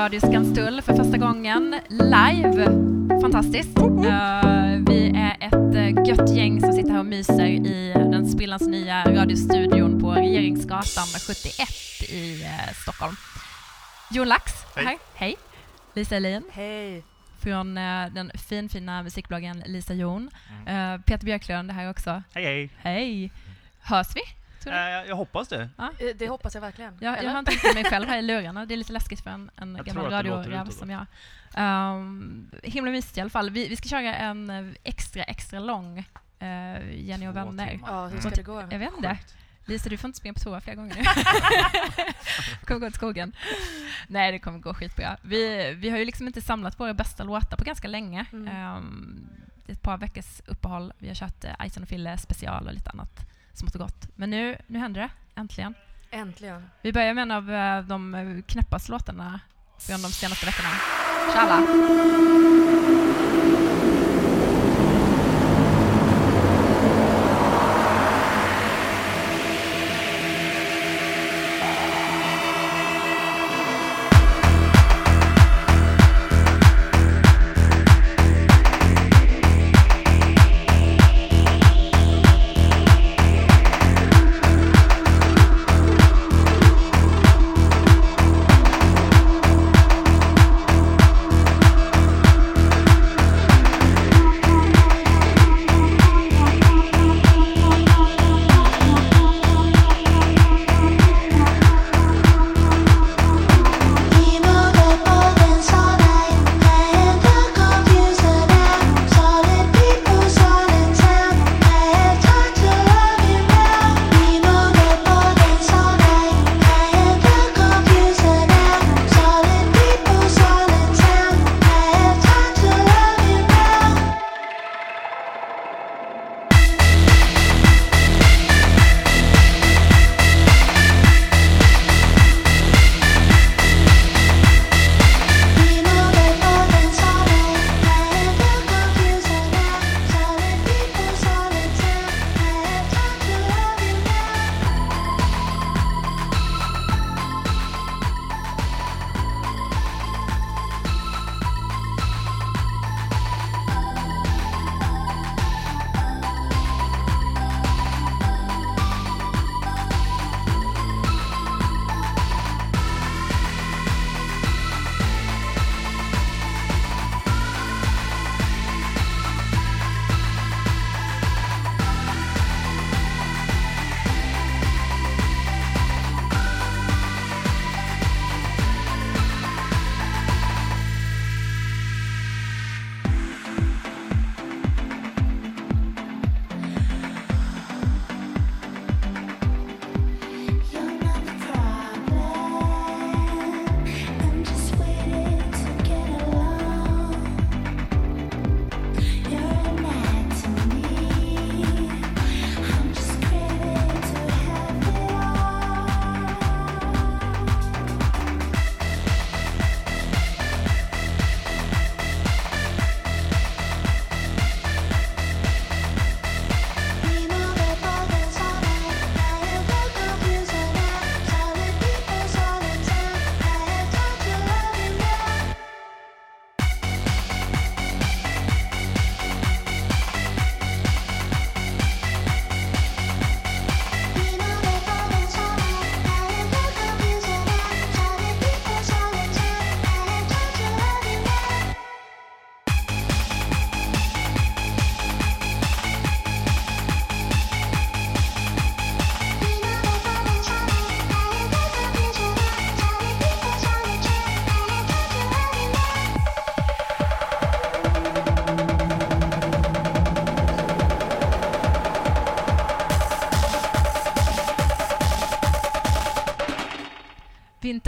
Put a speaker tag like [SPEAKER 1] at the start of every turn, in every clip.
[SPEAKER 1] Radio Skanstull för första gången live. Fantastiskt. Uh, vi är ett uh, gött gäng som sitter här och myser i den sprillans nya radiostudion på Regeringsgatan 71 i uh, Stockholm. Jon Lax,
[SPEAKER 2] Hej.
[SPEAKER 1] här. Hej. Lisa Elin
[SPEAKER 3] Hej.
[SPEAKER 1] från uh, den finfina musikbloggen Lisa Jon.
[SPEAKER 2] Mm.
[SPEAKER 1] Uh, Peter Björklund här också.
[SPEAKER 2] Hej hej!
[SPEAKER 1] Hej. Hörs vi? Tror du?
[SPEAKER 2] Eh, jag hoppas det.
[SPEAKER 3] Eh, Det hoppas jag verkligen.
[SPEAKER 1] Jag, jag har inte riktigt mig själv här i lurarna. Det är lite läskigt för en, en
[SPEAKER 2] Jag
[SPEAKER 1] gammal radioräv som jag. Um, himla mysigt i alla fall. Vi, vi ska köra en eh, extra, extra lång eh, Jenny och
[SPEAKER 2] Två
[SPEAKER 1] vänner.
[SPEAKER 2] timmar.
[SPEAKER 3] Ja, hur ska det gå?
[SPEAKER 1] Jag vet inte. Lisa, du får inte springa på toa flera gånger nu. kommer gå åt skogen. Nej, det kommer gå skitbra. Vi, vi har ju liksom inte samlat våra bästa låtar på ganska länge.
[SPEAKER 3] Mm.
[SPEAKER 1] Det är ett par veckors uppehåll. Vi har kört uh, Ison och Fille special och lite annat smått och gott. Men nu, nu händer det, äntligen.
[SPEAKER 3] Äntligen.
[SPEAKER 1] Vi börjar med en av eh, de knäppaste låtarna från de senaste veckorna. Tjalla!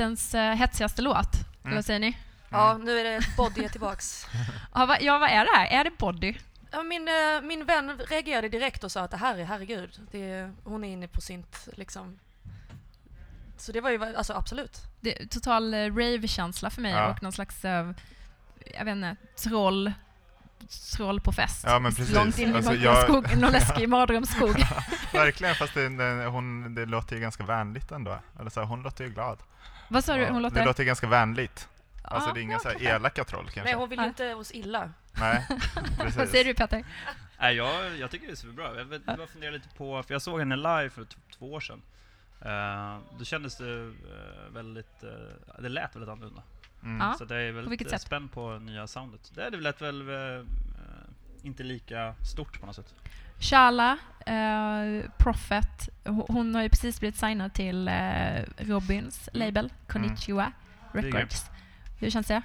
[SPEAKER 1] Vinterns uh, hetsigaste låt.
[SPEAKER 2] Mm.
[SPEAKER 1] Vad säger ni?
[SPEAKER 3] Ja, nu är det Body är tillbaks.
[SPEAKER 1] Ja, va, ja, vad är det här? Är det body?
[SPEAKER 3] Ja, min, eh, min vän reagerade direkt och sa att det här är, herregud, det är, hon är inne på sint liksom. Så det var ju, alltså absolut.
[SPEAKER 1] Det total eh, rave-känsla för mig
[SPEAKER 2] Ja.
[SPEAKER 1] och någon slags, eh, jag vet inte, troll troll på fest.
[SPEAKER 2] Ja, men precis.
[SPEAKER 1] Långt in i
[SPEAKER 2] Alltså, jag-
[SPEAKER 1] skog, någon läskig mardrömsskog.
[SPEAKER 2] Verkligen, fast det, det, hon, det låter ju ganska vänligt ändå. Eller så här, hon låter ju glad.
[SPEAKER 1] Vad sa du? Hon
[SPEAKER 2] Det
[SPEAKER 1] låter...
[SPEAKER 2] låter ganska vänligt. Alltså
[SPEAKER 1] Ja,
[SPEAKER 2] det är inga så här
[SPEAKER 1] kanske.
[SPEAKER 2] elaka troll kanske.
[SPEAKER 3] Nej, hon vill
[SPEAKER 1] Nej.
[SPEAKER 3] inte oss illa.
[SPEAKER 2] Nej,
[SPEAKER 1] Vad
[SPEAKER 2] precis.
[SPEAKER 1] säger du Peter?
[SPEAKER 4] Nej, jag, jag tycker det är superbra. Jag vet- jag funderar lite på, för jag såg henne live för t- två år sedan. Uh, då kändes det eh, väldigt, eh, det lät väldigt annorlunda.
[SPEAKER 2] Mm.
[SPEAKER 1] Ja.
[SPEAKER 4] Så det är väldigt
[SPEAKER 1] sätt?
[SPEAKER 4] spänd på nya soundet. Det, det lät väl eh, inte lika stort på något sätt.
[SPEAKER 1] Shala, eh, Prophet, hon, har ju precis blivit signad till eh, Robins
[SPEAKER 2] Mm.
[SPEAKER 1] label, Konnichiwa Records. Hur känns det?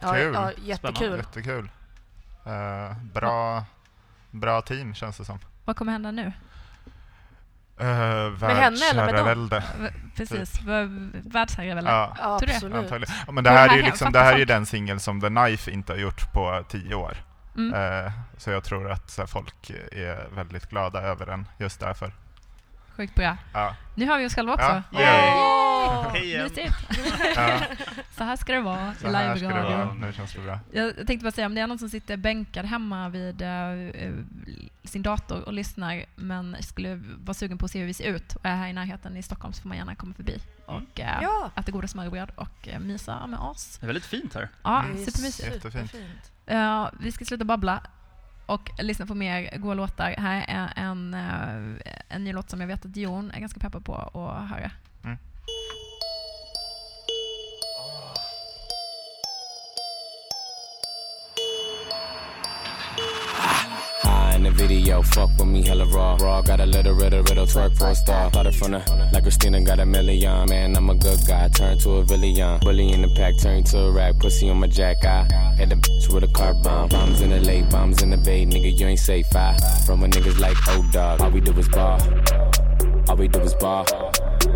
[SPEAKER 3] Ja,
[SPEAKER 2] Kul.
[SPEAKER 3] ja, jättekul.
[SPEAKER 2] Jättekul. Eh, bra, bra team känns det som.
[SPEAKER 1] Vad kommer hända nu?
[SPEAKER 2] Uh,
[SPEAKER 3] Med henne eller med dem?
[SPEAKER 2] Världsherravälde.
[SPEAKER 1] Precis, v- världsherravälde.
[SPEAKER 2] Ja,
[SPEAKER 3] Ja,
[SPEAKER 1] Tror du det?
[SPEAKER 3] absolut.
[SPEAKER 2] antagligen. Ja, Men det
[SPEAKER 1] det
[SPEAKER 2] här är
[SPEAKER 1] här
[SPEAKER 2] ju liksom, det här är den singel som The Knife inte har gjort på tio år.
[SPEAKER 1] Mm,
[SPEAKER 2] Eh, så jag tror att så här, folk är väldigt glada över den just därför.
[SPEAKER 1] sjukt bra.
[SPEAKER 2] Ja,
[SPEAKER 1] Nu har vi oss själva också.
[SPEAKER 2] Ja.
[SPEAKER 3] Åh!
[SPEAKER 4] Hej igen!
[SPEAKER 1] Mysigt.
[SPEAKER 2] ja,
[SPEAKER 1] Så här ska det vara
[SPEAKER 2] så
[SPEAKER 1] i
[SPEAKER 2] här ska det
[SPEAKER 1] live-radio.
[SPEAKER 2] vara. Nu känns det bra.
[SPEAKER 1] Jag tänkte bara säga, om det är någon som sitter bänkad hemma vid eh, sin dator och lyssnar men skulle vara sugen på att se hur vi ser ut och är här i närheten i Stockholm så får man gärna komma förbi och eh,
[SPEAKER 3] Ja.
[SPEAKER 1] äta goda smörrebröd och eh, mysa med oss.
[SPEAKER 4] Det är väldigt fint här.
[SPEAKER 1] Ja,
[SPEAKER 2] Mm.
[SPEAKER 1] Supermysigt.
[SPEAKER 2] Jättefint.
[SPEAKER 3] superfint.
[SPEAKER 1] Uh, vi ska sluta babbla och lyssna på mer goa låtar. Här är en, eh, en ny låt som jag vet att Jon är ganska peppad på att höra.
[SPEAKER 2] Mm.
[SPEAKER 5] Video, fuck with me hella raw. Raw got a little riddle, riddle, twerk for a star. Started from the, like Christina got a million. Man, I'm a good guy, turn to a villain. Bully in the pack, turn to a rag, pussy on my jack. I hit the bitch with a car bomb. Bombs in the lake, bombs in the bay, nigga, you ain't safe. I from a niggas like, oh dog, all we do is ball. All we do is ball.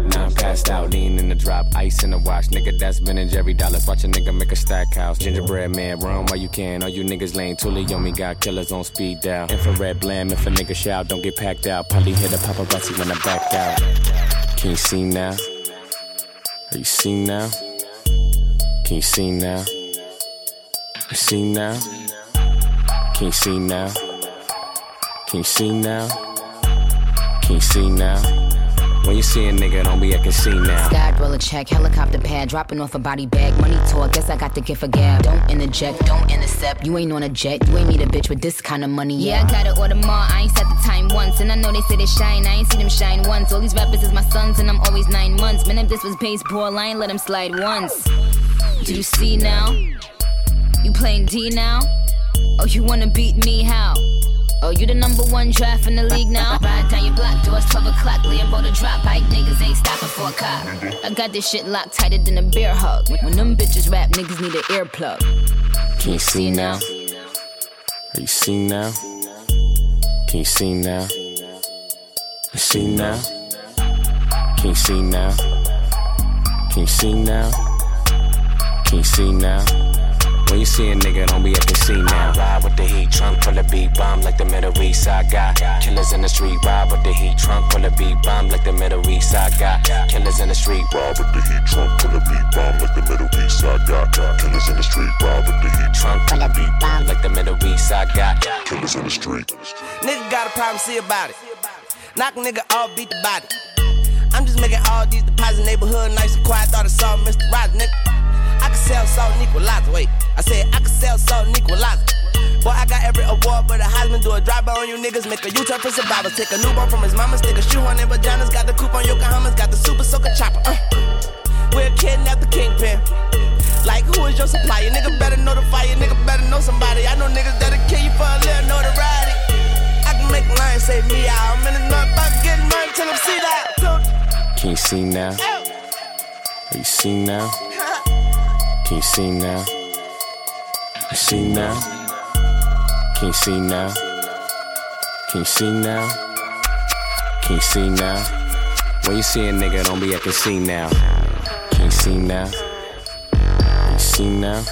[SPEAKER 5] Now I'm passed out, lean in the drop, ice in the wash. Nigga, that's Ben and Jerry Dollars. Watch a nigga make a stack house. Gingerbread man, run while you can. All you niggas lame. Tully on me, got killers on speed dial. Infrared blam, if a nigga shout, don't get packed out. Probably hit a paparazzi when I back out. Can you see now? Are you see now? Can you see now? You see now? Can you see now? Can you see now? Can you see now? When you see a nigga, don't be acting see now.
[SPEAKER 6] Sky roll a check, helicopter pad, dropping off a body bag. Money talk, guess I got the gift of gab. Don't interject, don't intercept. You ain't on a jet, you ain't meet a bitch with this kind of money. Yeah, I gotta order more. I ain't set the time once, and I know they say they shine. I ain't seen them shine once. All these rappers is my sons, and I'm always nine months. Man, if this was baseball, I ain't let them slide once. Do you see now? You playing D now? Oh, you wanna beat me? How? Oh, you the number one draft in the league now? Ride down your block, doors 12 o'clock, Lambo to drop. Bike niggas ain't stopping for a cop. I got this shit locked tighter than a bear hug. When them bitches rap, niggas need an earplug.
[SPEAKER 5] Can you see now? Are you see now? Can you see now? You see now? Can you see now? Can you see now? Can you see now? When you see a nigga, don't be acting see now. Ride with the heat, trunk full of beat, bomb like the Middle East side got. Killers in the street, ride with the heat, trunk full of beat, bomb like the Middle East side got. Killers in the street,
[SPEAKER 7] Ride with the heat, trunk full of beat bomb like the Middle East side got. Killers in the street, ride with the heat,
[SPEAKER 5] trunk full of beat, bomb like the Middle East side got.
[SPEAKER 7] killers in the street.
[SPEAKER 8] Nigga got a problem, see about it. Knock a nigga off, beat the body. I'm just making all these deposits, neighborhood nice and quiet. Thought I saw Mr. Rogers, nigga. I can sell salt and equalizer. Wait, I said I can sell salt and equalizer. Boy, I got every award, but a Heisman do a drive on you niggas. Make a U-turn for survivors. Take a newborn from his mama, stick a shoe on their vaginas. Got the coupe on Yokohamas, got the super soaker chopper. Uh. We're kidnapped the kingpin. Like, who is your supplier? Nigga better notify you, nigga better know somebody. I know niggas that'll kill you for a little notoriety. I can make a line say me out. I'm in the north about getting money till I'm see that.
[SPEAKER 5] Can you see now? Are you see now? Can you see now? You see now? Can you see now? Can you see now? Can you see now? When you see a nigga, don't be acting see now. Can you see now? Can you see now?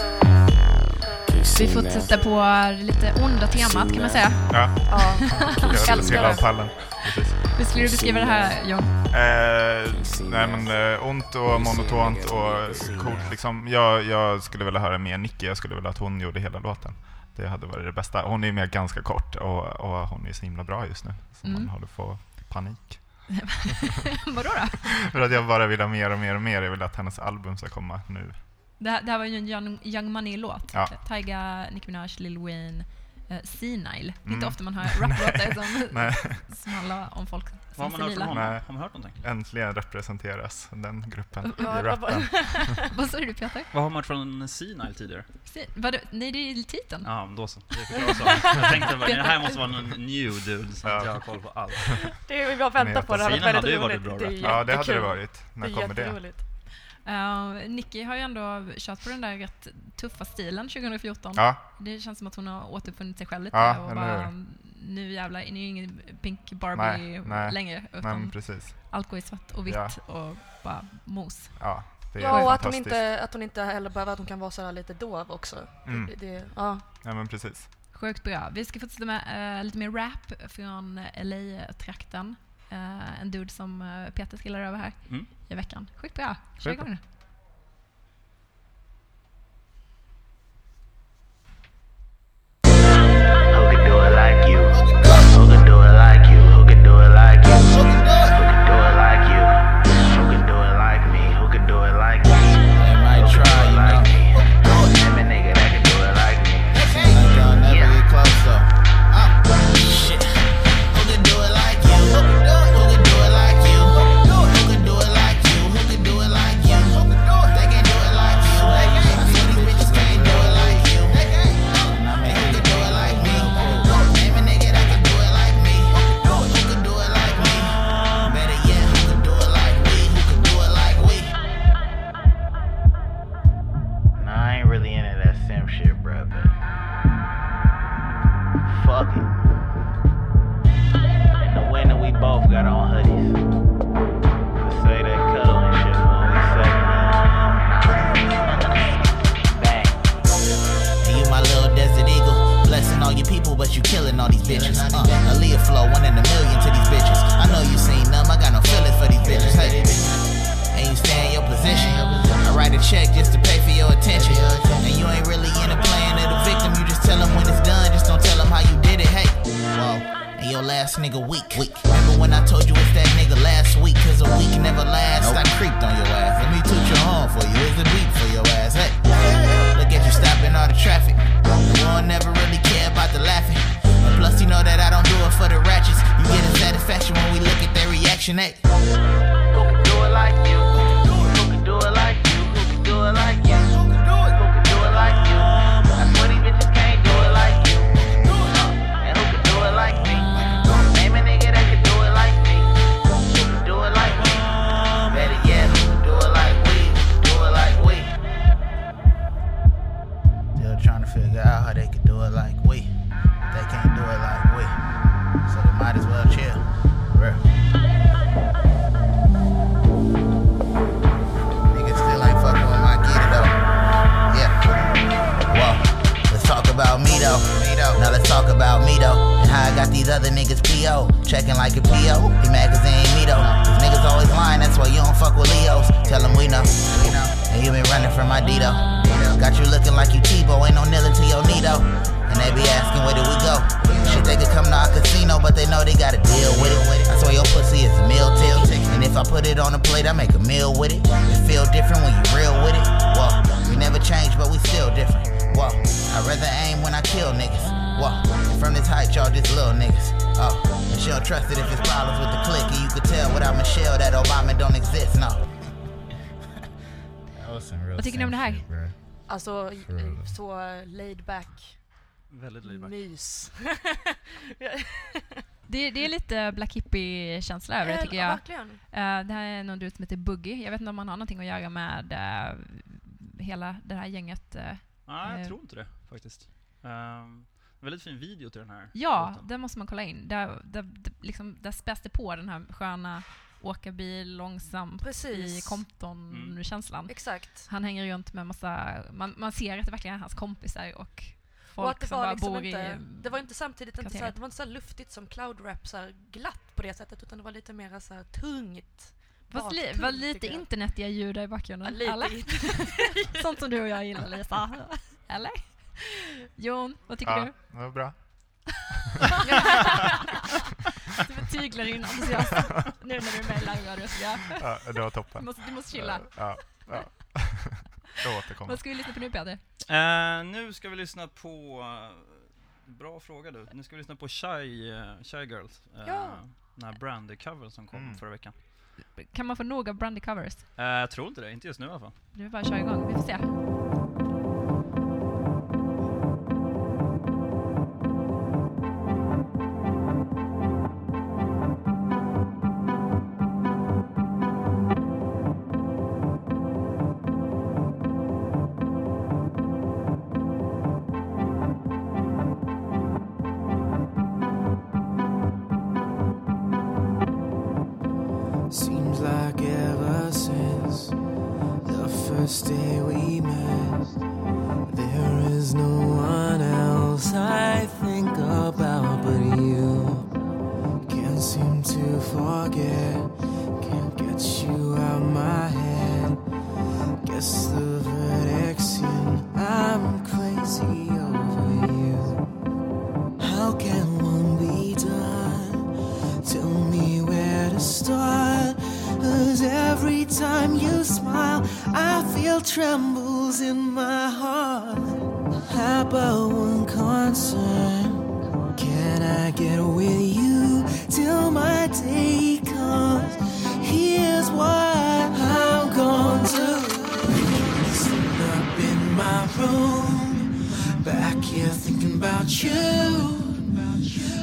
[SPEAKER 5] Can you see
[SPEAKER 1] Vi
[SPEAKER 5] now?
[SPEAKER 1] fortsätter på lite onda temat kan man säga.
[SPEAKER 2] Ja,
[SPEAKER 3] Ja.
[SPEAKER 2] jag
[SPEAKER 1] Älskar
[SPEAKER 2] älskar
[SPEAKER 1] det.
[SPEAKER 2] pallen.
[SPEAKER 1] Hur skulle du beskriva det här John?
[SPEAKER 2] Eh, nej men eh, ont och monotont och coolt liksom. Jag, jag skulle vilja höra mer Nicky, jag skulle vilja att hon gjorde hela låten. Det hade varit det bästa. Hon är ju med ganska kort och, och hon är så himla bra just nu. Så
[SPEAKER 9] Mm.
[SPEAKER 2] man håller på panik.
[SPEAKER 9] Vadå då?
[SPEAKER 2] För att jag bara vill ha mer och mer och mer. Jag vill att hennes album ska komma nu.
[SPEAKER 9] Det här, det här var ju en Young, Young Money-låt.
[SPEAKER 2] Ja.
[SPEAKER 9] Tyga, Nicki Minaj, Lil Wayne, Senile. Det är inte
[SPEAKER 2] Mm.
[SPEAKER 9] ofta man hör raplåtar som, som handlar om folk
[SPEAKER 4] Vad har
[SPEAKER 9] som
[SPEAKER 4] man hört honom? Har man hört någonting?
[SPEAKER 2] äntligen representeras den gruppen i rappen.
[SPEAKER 9] Vad sa du Peter?
[SPEAKER 4] Vad har man hört från Senile tidigare?
[SPEAKER 9] Se- Vadå? Nej, det är titeln.
[SPEAKER 4] Ja, men då så. Det saken. Jag tänkte bara, det här måste vara någon new dude som
[SPEAKER 2] Ja.
[SPEAKER 4] inte jag har koll på allt.
[SPEAKER 3] Det är vi bara väntar på. Det varit
[SPEAKER 4] hade ju varit bra
[SPEAKER 3] Det är
[SPEAKER 2] Ja, det hade det varit. När kommer det?
[SPEAKER 9] Uh, Nicki har ju ändå kört på den där rätt tuffa stilen 2014.
[SPEAKER 2] Ja,
[SPEAKER 9] Det känns som att hon har återfunnit sig själv lite
[SPEAKER 2] Ja,
[SPEAKER 9] och bara, nu jävlar, nu är ju ingen Pink Barbie
[SPEAKER 2] Nej, nej.
[SPEAKER 9] längre utan
[SPEAKER 2] precis.
[SPEAKER 9] allt går i svart och vitt
[SPEAKER 2] Ja.
[SPEAKER 9] och bara mos.
[SPEAKER 2] Ja, det är
[SPEAKER 3] Ja, och att hon, inte, att hon inte heller behöver, att hon kan vara så här lite dov också.
[SPEAKER 2] Mm.
[SPEAKER 3] Det, det, ja.
[SPEAKER 2] Ja, men precis.
[SPEAKER 9] Sjukt bra. Vi ska fortsätta med eh, lite mer rap från LA-trakten. Eh, en dude som uh, Peter skillade över här
[SPEAKER 4] Mm.
[SPEAKER 9] i veckan. Sjukt bra. Kör igång nu.
[SPEAKER 3] Laid back
[SPEAKER 4] Väldigt laid back.
[SPEAKER 3] mys.
[SPEAKER 9] Det, det är lite Black Hippie-känsla över det tycker jag.
[SPEAKER 3] Verkligen.
[SPEAKER 9] Eh, det här är någon dude som heter Boogie. Jag vet inte om han har någonting att göra med eh, hela det här gänget. eh.
[SPEAKER 4] Nej, jag tror inte det faktiskt. Um, väldigt fin video till den här
[SPEAKER 9] Ja,
[SPEAKER 4] låten.
[SPEAKER 9] den måste man kolla in. Där, där, där, liksom, där späs det på den här sköna åka bil långsamt i
[SPEAKER 3] Precis.
[SPEAKER 9] Compton-känslan.
[SPEAKER 3] Exakt.
[SPEAKER 9] Han hänger runt med massa... Man, man ser att det verkligen är hans kompisar och folk
[SPEAKER 3] och att det
[SPEAKER 9] som
[SPEAKER 3] var
[SPEAKER 9] bara
[SPEAKER 3] liksom
[SPEAKER 9] bor
[SPEAKER 3] inte,
[SPEAKER 9] i...
[SPEAKER 3] det var inte samtidigt inte så här, det var inte så här luftigt som cloud rap så här glatt på det sättet utan det var lite mer så här tungt.
[SPEAKER 9] Fast li, var lite internetiga ljud i bakgrunden.
[SPEAKER 3] Ja, lite
[SPEAKER 9] eller? Sånt som du och jag gillar Lisa. Eller?
[SPEAKER 1] Jon, vad tycker
[SPEAKER 2] Ja,
[SPEAKER 1] du?
[SPEAKER 2] det var bra.
[SPEAKER 1] Du betyglar din entusiasm nu när du är med i live-radio.
[SPEAKER 2] Ja, det var toppen.
[SPEAKER 1] Du måste, du måste chilla.
[SPEAKER 2] Ja, ja. Jag återkommer.
[SPEAKER 1] Vad ska vi lyssna på nu Peter?
[SPEAKER 4] Eh, nu ska vi lyssna på... eh, bra fråga du. Nu ska vi lyssna på Shy, uh, Shy Girls. Uh,
[SPEAKER 1] Ja.
[SPEAKER 4] Den här Brandy-covern som kom
[SPEAKER 2] Mm.
[SPEAKER 4] förra veckan.
[SPEAKER 1] Kan man få nog av Brandy covers?
[SPEAKER 4] Eh, jag tror inte det, inte just nu i alla fall.
[SPEAKER 1] Du vill bara köra igång, vi får se.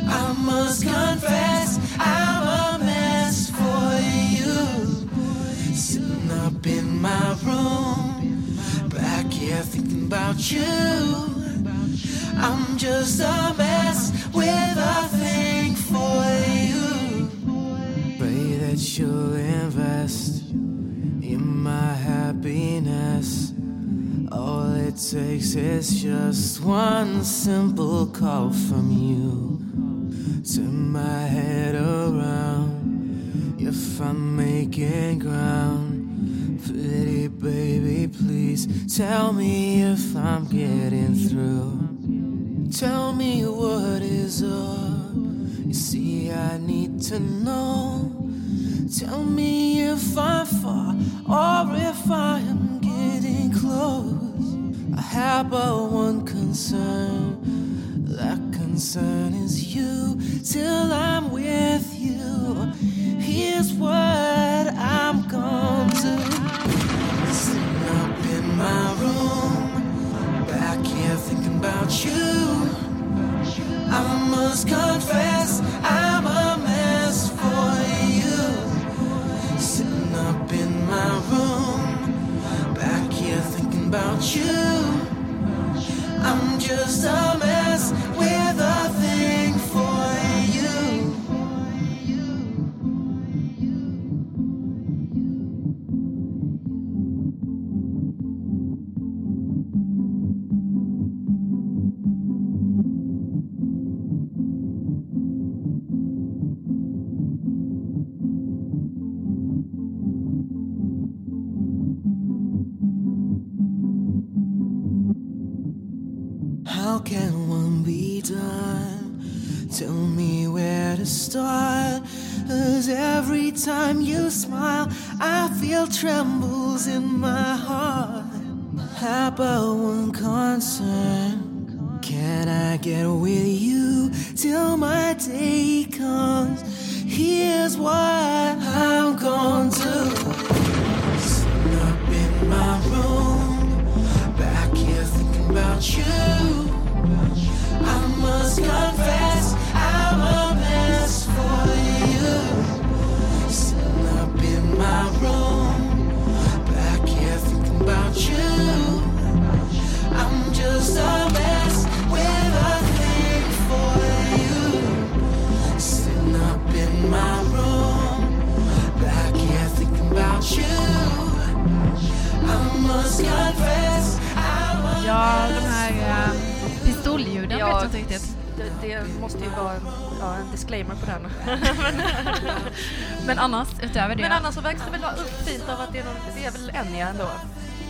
[SPEAKER 10] I must confess, I'm a mess for you. Sitting up in my room, back here thinking you. I'm just a mess with a thing for you. Pray that you'll invest in my happiness. All it takes is just one simple call from you. Turn my head around if I'm making ground. Pretty baby, please tell me if I'm getting through. Tell me what is up. You see, I need to know. Tell me if I'm far or if I am getting close. I have but one concern. That concern is you till I'm with you. Here's what I'm gonna do. Sitting up in my room, back here thinking about you. I must confess, I'm a mess for you. Sitting up in my room, back here thinking about you. I'm just a mess Can one be done? Tell me where to start. Cause every time you smile, I feel trembles in my heart. How about one concern? Can I get with you till my day comes? Here's what I'm gonna do. Up in my room, back here thinking about you. I must confess, I'm a mess for you. Sitting up in my room, back here thinking about you. I'm just a mess with a thing for you. Sitting up in my room, back here thinking about you. I must confess, I'm a
[SPEAKER 1] Ja,
[SPEAKER 10] mess
[SPEAKER 1] de här eh, pistolljuden
[SPEAKER 3] Ja,
[SPEAKER 1] vet jag inte riktigt.
[SPEAKER 3] Det, det måste ju vara ja, en disclaimer på den.
[SPEAKER 1] Men annars, utöver det.
[SPEAKER 3] Men annars så verkar det väl vara fint av att det är, någon, det är väl Enya ändå.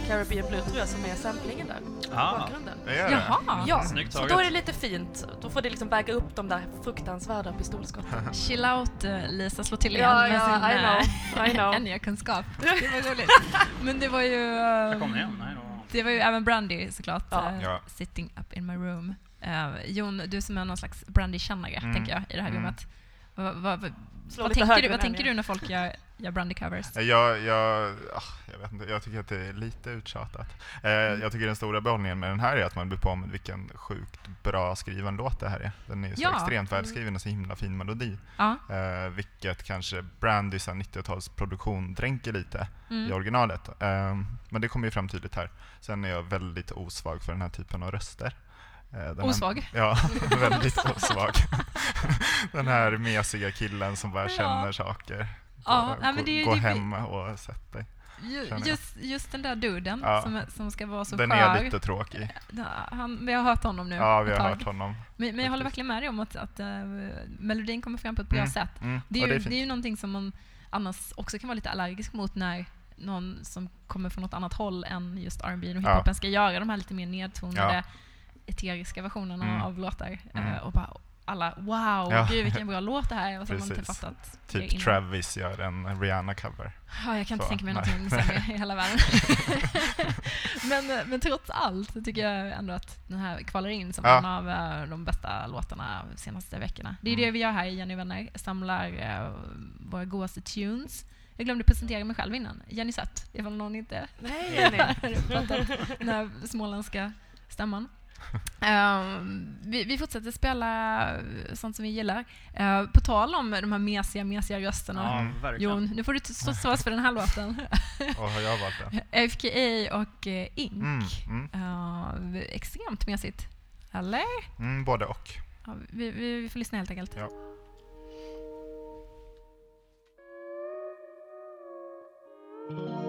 [SPEAKER 3] Caribbean Blue tror jag som är samplingen där.
[SPEAKER 4] Ah.
[SPEAKER 3] Bakgrunden.
[SPEAKER 2] Det är det?
[SPEAKER 1] Jaha.
[SPEAKER 3] Ja,
[SPEAKER 4] Snyggt
[SPEAKER 3] så
[SPEAKER 4] taget.
[SPEAKER 3] då är det lite fint. Då får det liksom väga upp de där fruktansvärda pistolskotten.
[SPEAKER 1] Chill out eh, Lisa, slå till igen
[SPEAKER 3] Ja,
[SPEAKER 1] med
[SPEAKER 3] ja,
[SPEAKER 1] sin
[SPEAKER 3] I know, I know.
[SPEAKER 1] Enya-kunskap. Det var roligt. Men det var ju...
[SPEAKER 4] Där
[SPEAKER 1] eh,
[SPEAKER 4] kom igen. Nej, då.
[SPEAKER 1] Det var ju även Brandy såklart.
[SPEAKER 3] Ja.
[SPEAKER 1] eh,
[SPEAKER 2] Ja.
[SPEAKER 1] Sitting up in my room. Eh, Jon, du som är någon slags Brandy-kännare,
[SPEAKER 2] Mm.
[SPEAKER 1] tänker jag, i det här
[SPEAKER 2] Mm.
[SPEAKER 1] rummet. Vad, vad, vad,
[SPEAKER 3] Slå
[SPEAKER 1] vad, tänker, du, vad
[SPEAKER 3] än
[SPEAKER 1] tänker du när folk gör, gör Brandy-covers?
[SPEAKER 2] Jag, jag, ah, jag vet inte, jag tycker att det är lite uttjatat. Eh, jag tycker den stora behållningen med den här är att man blir påmind vilken sjukt bra skriven låt det här är. Den är ju så
[SPEAKER 1] Ja.
[SPEAKER 2] extremt välskriven och så himla fin melodi.
[SPEAKER 1] Ja.
[SPEAKER 2] Eh, vilket kanske Brandys 90-talsproduktion dränker lite i
[SPEAKER 1] Mm.
[SPEAKER 2] originalet. Eh, men det kommer ju fram tydligt här. Sen är jag väldigt osvag för den här typen av röster. Eh, den här-
[SPEAKER 1] Osvag?
[SPEAKER 2] Ja, väldigt osvag. den här mesiga killen som bara
[SPEAKER 1] Ja.
[SPEAKER 2] känner saker.
[SPEAKER 1] Ja,
[SPEAKER 2] Gå-
[SPEAKER 1] det är ju-
[SPEAKER 2] gå hem och sätt dig.
[SPEAKER 1] Ju, just, just den där duden
[SPEAKER 2] Ja.
[SPEAKER 1] som, som ska vara så
[SPEAKER 2] Den
[SPEAKER 1] skör.
[SPEAKER 2] är lite tråkig.
[SPEAKER 1] Ja, Han, vi har hört honom nu
[SPEAKER 2] Ja, vi har
[SPEAKER 1] tag.
[SPEAKER 2] hört honom.
[SPEAKER 1] Men, men jag håller verkligen med dig om att, att eh, melodin kommer fram på ett bra
[SPEAKER 2] Mm,
[SPEAKER 1] sätt.
[SPEAKER 2] mm.
[SPEAKER 1] Det, är
[SPEAKER 2] Ja,
[SPEAKER 1] ju,
[SPEAKER 2] det är
[SPEAKER 1] det, är ju någonting som man annars också kan vara lite allergisk mot när någon som kommer från något annat håll än just R&B och
[SPEAKER 2] Ja.
[SPEAKER 1] hiphopen ska göra de här lite mer nedtonade
[SPEAKER 2] Ja.
[SPEAKER 1] Eteriska versionerna
[SPEAKER 2] Mm.
[SPEAKER 1] av låtar.
[SPEAKER 2] Mm.
[SPEAKER 1] Eh, och bara alla wow,
[SPEAKER 2] Ja.
[SPEAKER 1] gud vilken bra låt det här är. Och så man inte fattat det
[SPEAKER 2] Typ. Travis gör en Rihanna-cover.
[SPEAKER 1] Ja, jag kan inte
[SPEAKER 2] Så,
[SPEAKER 1] tänka mig
[SPEAKER 2] nej.
[SPEAKER 1] någonting sämre i hela världen. men, eh, men trots allt så tycker jag ändå att den här kvalar in som
[SPEAKER 2] Ja.
[SPEAKER 1] en av eh, de bästa låtarna de senaste veckorna. Det är
[SPEAKER 2] Mm.
[SPEAKER 1] det vi gör här i Jenny Vänner, samlar eh, våra godaste tunes. Jag glömde presentera mig själv innan. Jenny Sött, ifall någon inte
[SPEAKER 3] Nej, Jenny.
[SPEAKER 1] fattat den här småländska stämman. Ehm, vi, vi, fortsätter spela sånt som vi gillar. Uh, på tal om de här mesiga, mesiga rösterna.
[SPEAKER 4] Ja,
[SPEAKER 1] Jon, nu får du stå svars för den här låten.
[SPEAKER 2] och har jag valt den?
[SPEAKER 1] FKA och uh, Ink.
[SPEAKER 2] Mm, mm.
[SPEAKER 1] Uh, extremt mesigt. Eller?
[SPEAKER 2] Mm, både och.
[SPEAKER 1] Ja, vi, vi, vi, får lyssna helt enkelt.
[SPEAKER 2] Ja. Mm.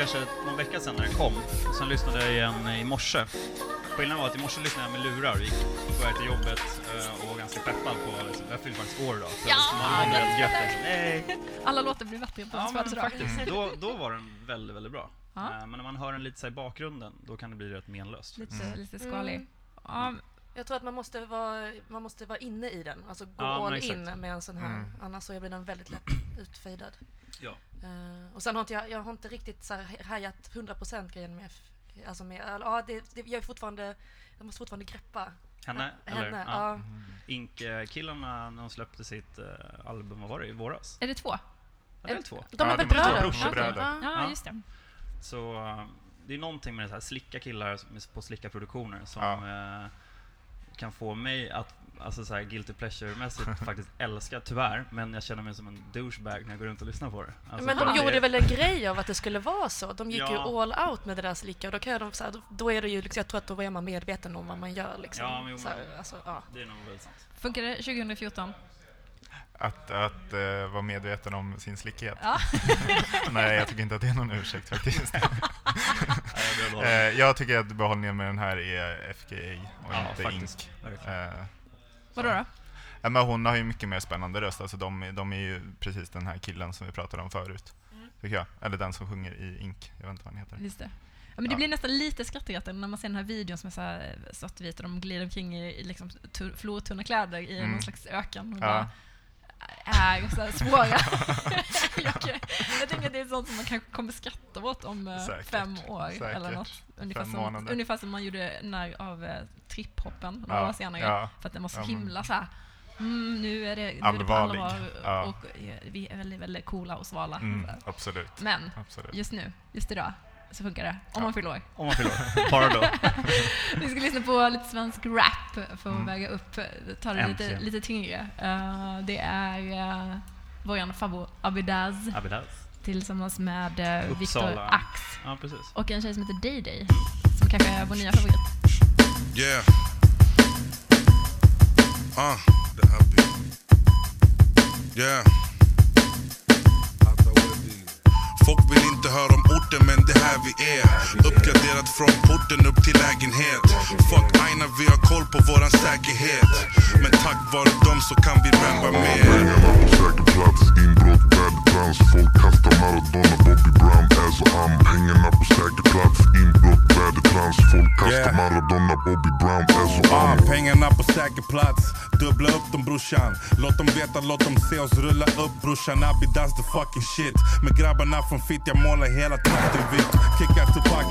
[SPEAKER 4] Kanske någon vecka sedan när den kom. Och sen lyssnade jag igen i morse. Skillnaden var att i morse lyssnade jag med lurar och gick på väg till jobbet eh, och var ganska peppad på, liksom, jag fyllde faktiskt år idag. Så
[SPEAKER 1] Ja!
[SPEAKER 4] liksom, man rätt gött liksom, nej.
[SPEAKER 1] Alla låtar blir bättre på
[SPEAKER 4] Ja men
[SPEAKER 1] födelsedag.
[SPEAKER 4] faktiskt, då, då var den väldigt, väldigt bra.
[SPEAKER 1] Ja.
[SPEAKER 4] Eh, Men när man hör den lite så här i bakgrunden, då kan det bli rätt menlöst.
[SPEAKER 1] Lite, lite skalig.
[SPEAKER 3] Mm.
[SPEAKER 1] Ja,
[SPEAKER 3] Jag tror att man måste vara, man måste vara inne i den, alltså gå
[SPEAKER 4] Ja,
[SPEAKER 3] all in med en sån här.
[SPEAKER 2] Mm.
[SPEAKER 3] Annars så blir den väldigt lätt utfejdad.
[SPEAKER 4] Ja.
[SPEAKER 3] Eh, och sen har inte jag, jag har inte riktigt så här hajat 100% grejen med, alltså med, ja det, det, jag är fortfarande, jag måste fortfarande greppa
[SPEAKER 4] Henne?
[SPEAKER 3] henne.
[SPEAKER 4] Eller?
[SPEAKER 3] Ja.
[SPEAKER 4] Ink-killarna, när de släppte sitt eh, album, vad var det, i våras?
[SPEAKER 1] är det två?
[SPEAKER 4] Ja, det är två.
[SPEAKER 3] De är
[SPEAKER 2] Ja,
[SPEAKER 3] väl bröder?
[SPEAKER 2] brorsorbröder.
[SPEAKER 3] Ja.
[SPEAKER 1] Ja,
[SPEAKER 4] Ja.
[SPEAKER 1] just det.
[SPEAKER 4] Så eh, det är någonting med det här slicka killar på slicka produktioner som
[SPEAKER 2] Ja.
[SPEAKER 4] Kan få mig att Alltså så här guilty pleasure-mässigt faktiskt älska, tyvärr, men jag känner mig som en douchebag när jag går runt och lyssnar på det. Alltså,
[SPEAKER 3] Men de
[SPEAKER 4] att
[SPEAKER 3] gjorde
[SPEAKER 4] det-
[SPEAKER 3] väl en grej av att det skulle vara så? De gick ju
[SPEAKER 4] Ja.
[SPEAKER 3] all out med det där slicka och då kan jag de, så här, då, är det ju, liksom, jag tror att då är man medveten om vad man gör liksom.
[SPEAKER 4] Ja, men jo,
[SPEAKER 3] så här, alltså, ja.
[SPEAKER 4] Det är nog väldigt sant.
[SPEAKER 1] Funkar det 2014?
[SPEAKER 2] Att, att eh, vara medveten om sin slickighet.
[SPEAKER 1] Ja.
[SPEAKER 2] Nej, jag tycker inte att det är någon ursäkt faktiskt. Eh, jag tycker att behållningen med den här är FGA och
[SPEAKER 4] Ja,
[SPEAKER 2] inte
[SPEAKER 4] faktiskt.
[SPEAKER 2] Ink. Eh,
[SPEAKER 1] Vadå då?
[SPEAKER 2] ja, men hon har ju mycket mer spännande röst. Alltså de, de är ju precis den här killen som vi pratade om förut. Tycker jag. Eller den som sjunger i Ink. Jag vet inte vad han heter.
[SPEAKER 1] Just det. Ja, men det
[SPEAKER 2] Ja.
[SPEAKER 1] blir nästan lite skrattretande när man ser den här videon som är så här svartvit och de glider omkring i, i liksom tu- flortunna kläder i
[SPEAKER 2] Mm.
[SPEAKER 1] någon slags öken och
[SPEAKER 2] Ja.
[SPEAKER 1] bara är så här svåra. jag, jag tänker att det är sånt som man kanske kommer skratta åt om eh,
[SPEAKER 2] Säkert.
[SPEAKER 1] fem år
[SPEAKER 2] Säkert.
[SPEAKER 1] eller något. Ungefär
[SPEAKER 2] Fem
[SPEAKER 1] som,
[SPEAKER 2] månader.
[SPEAKER 1] ungefär som man gjorde när av eh, triphoppen några
[SPEAKER 2] Ja,
[SPEAKER 1] år senare.
[SPEAKER 2] ja.
[SPEAKER 1] För att den var så
[SPEAKER 2] Ja,
[SPEAKER 1] himla så här. Mm, nu är det, nu är det allvar
[SPEAKER 2] Ja.
[SPEAKER 1] och eh, vi är väldigt, väldigt coola och svala.
[SPEAKER 2] Mm, absolut.
[SPEAKER 1] Men
[SPEAKER 2] absolut.
[SPEAKER 1] just nu, just idag, så funkar det. Om
[SPEAKER 2] Ja.
[SPEAKER 1] man fyller år.
[SPEAKER 4] Om man fyller år. Bara då.
[SPEAKER 1] Vi ska lyssna på lite svensk rap för att
[SPEAKER 2] Mm.
[SPEAKER 1] väga upp, ta det lite,
[SPEAKER 4] Äntligen.
[SPEAKER 1] lite tyngre. Eh, det är uh, vår favorit Abidaz
[SPEAKER 4] Abidaz.
[SPEAKER 1] tillsammans med uh, Viktor. Ax
[SPEAKER 4] Ja, precis.
[SPEAKER 1] och en tjej som heter Day Day som kanske är vår nya favorit.
[SPEAKER 11] Yeah. Uh, the happy. Yeah. Folk vill inte höra här vi är. Uppgraderad från porten upp till lägenhet. Fuck aina, vi har koll på våran säkerhet. Men tack vare dem så kan vi rappa mer.
[SPEAKER 12] På säker plats, inbrott, värdetrans Folk kastar Maradona, Bobby Brown, och am Pengarna på säker plats, inbrott, värdetrans Folk kastar
[SPEAKER 11] Yeah.
[SPEAKER 12] Maradona, Bobby Brown, ass och
[SPEAKER 11] Ah, pengarna på säker plats, dubbla upp dem brorsan. Låt dem veta, låt dem se oss rulla upp brorsan. Abidaz the fucking shit. Med grabbarna från Fitt, jag målar hela takten vitt. Kickar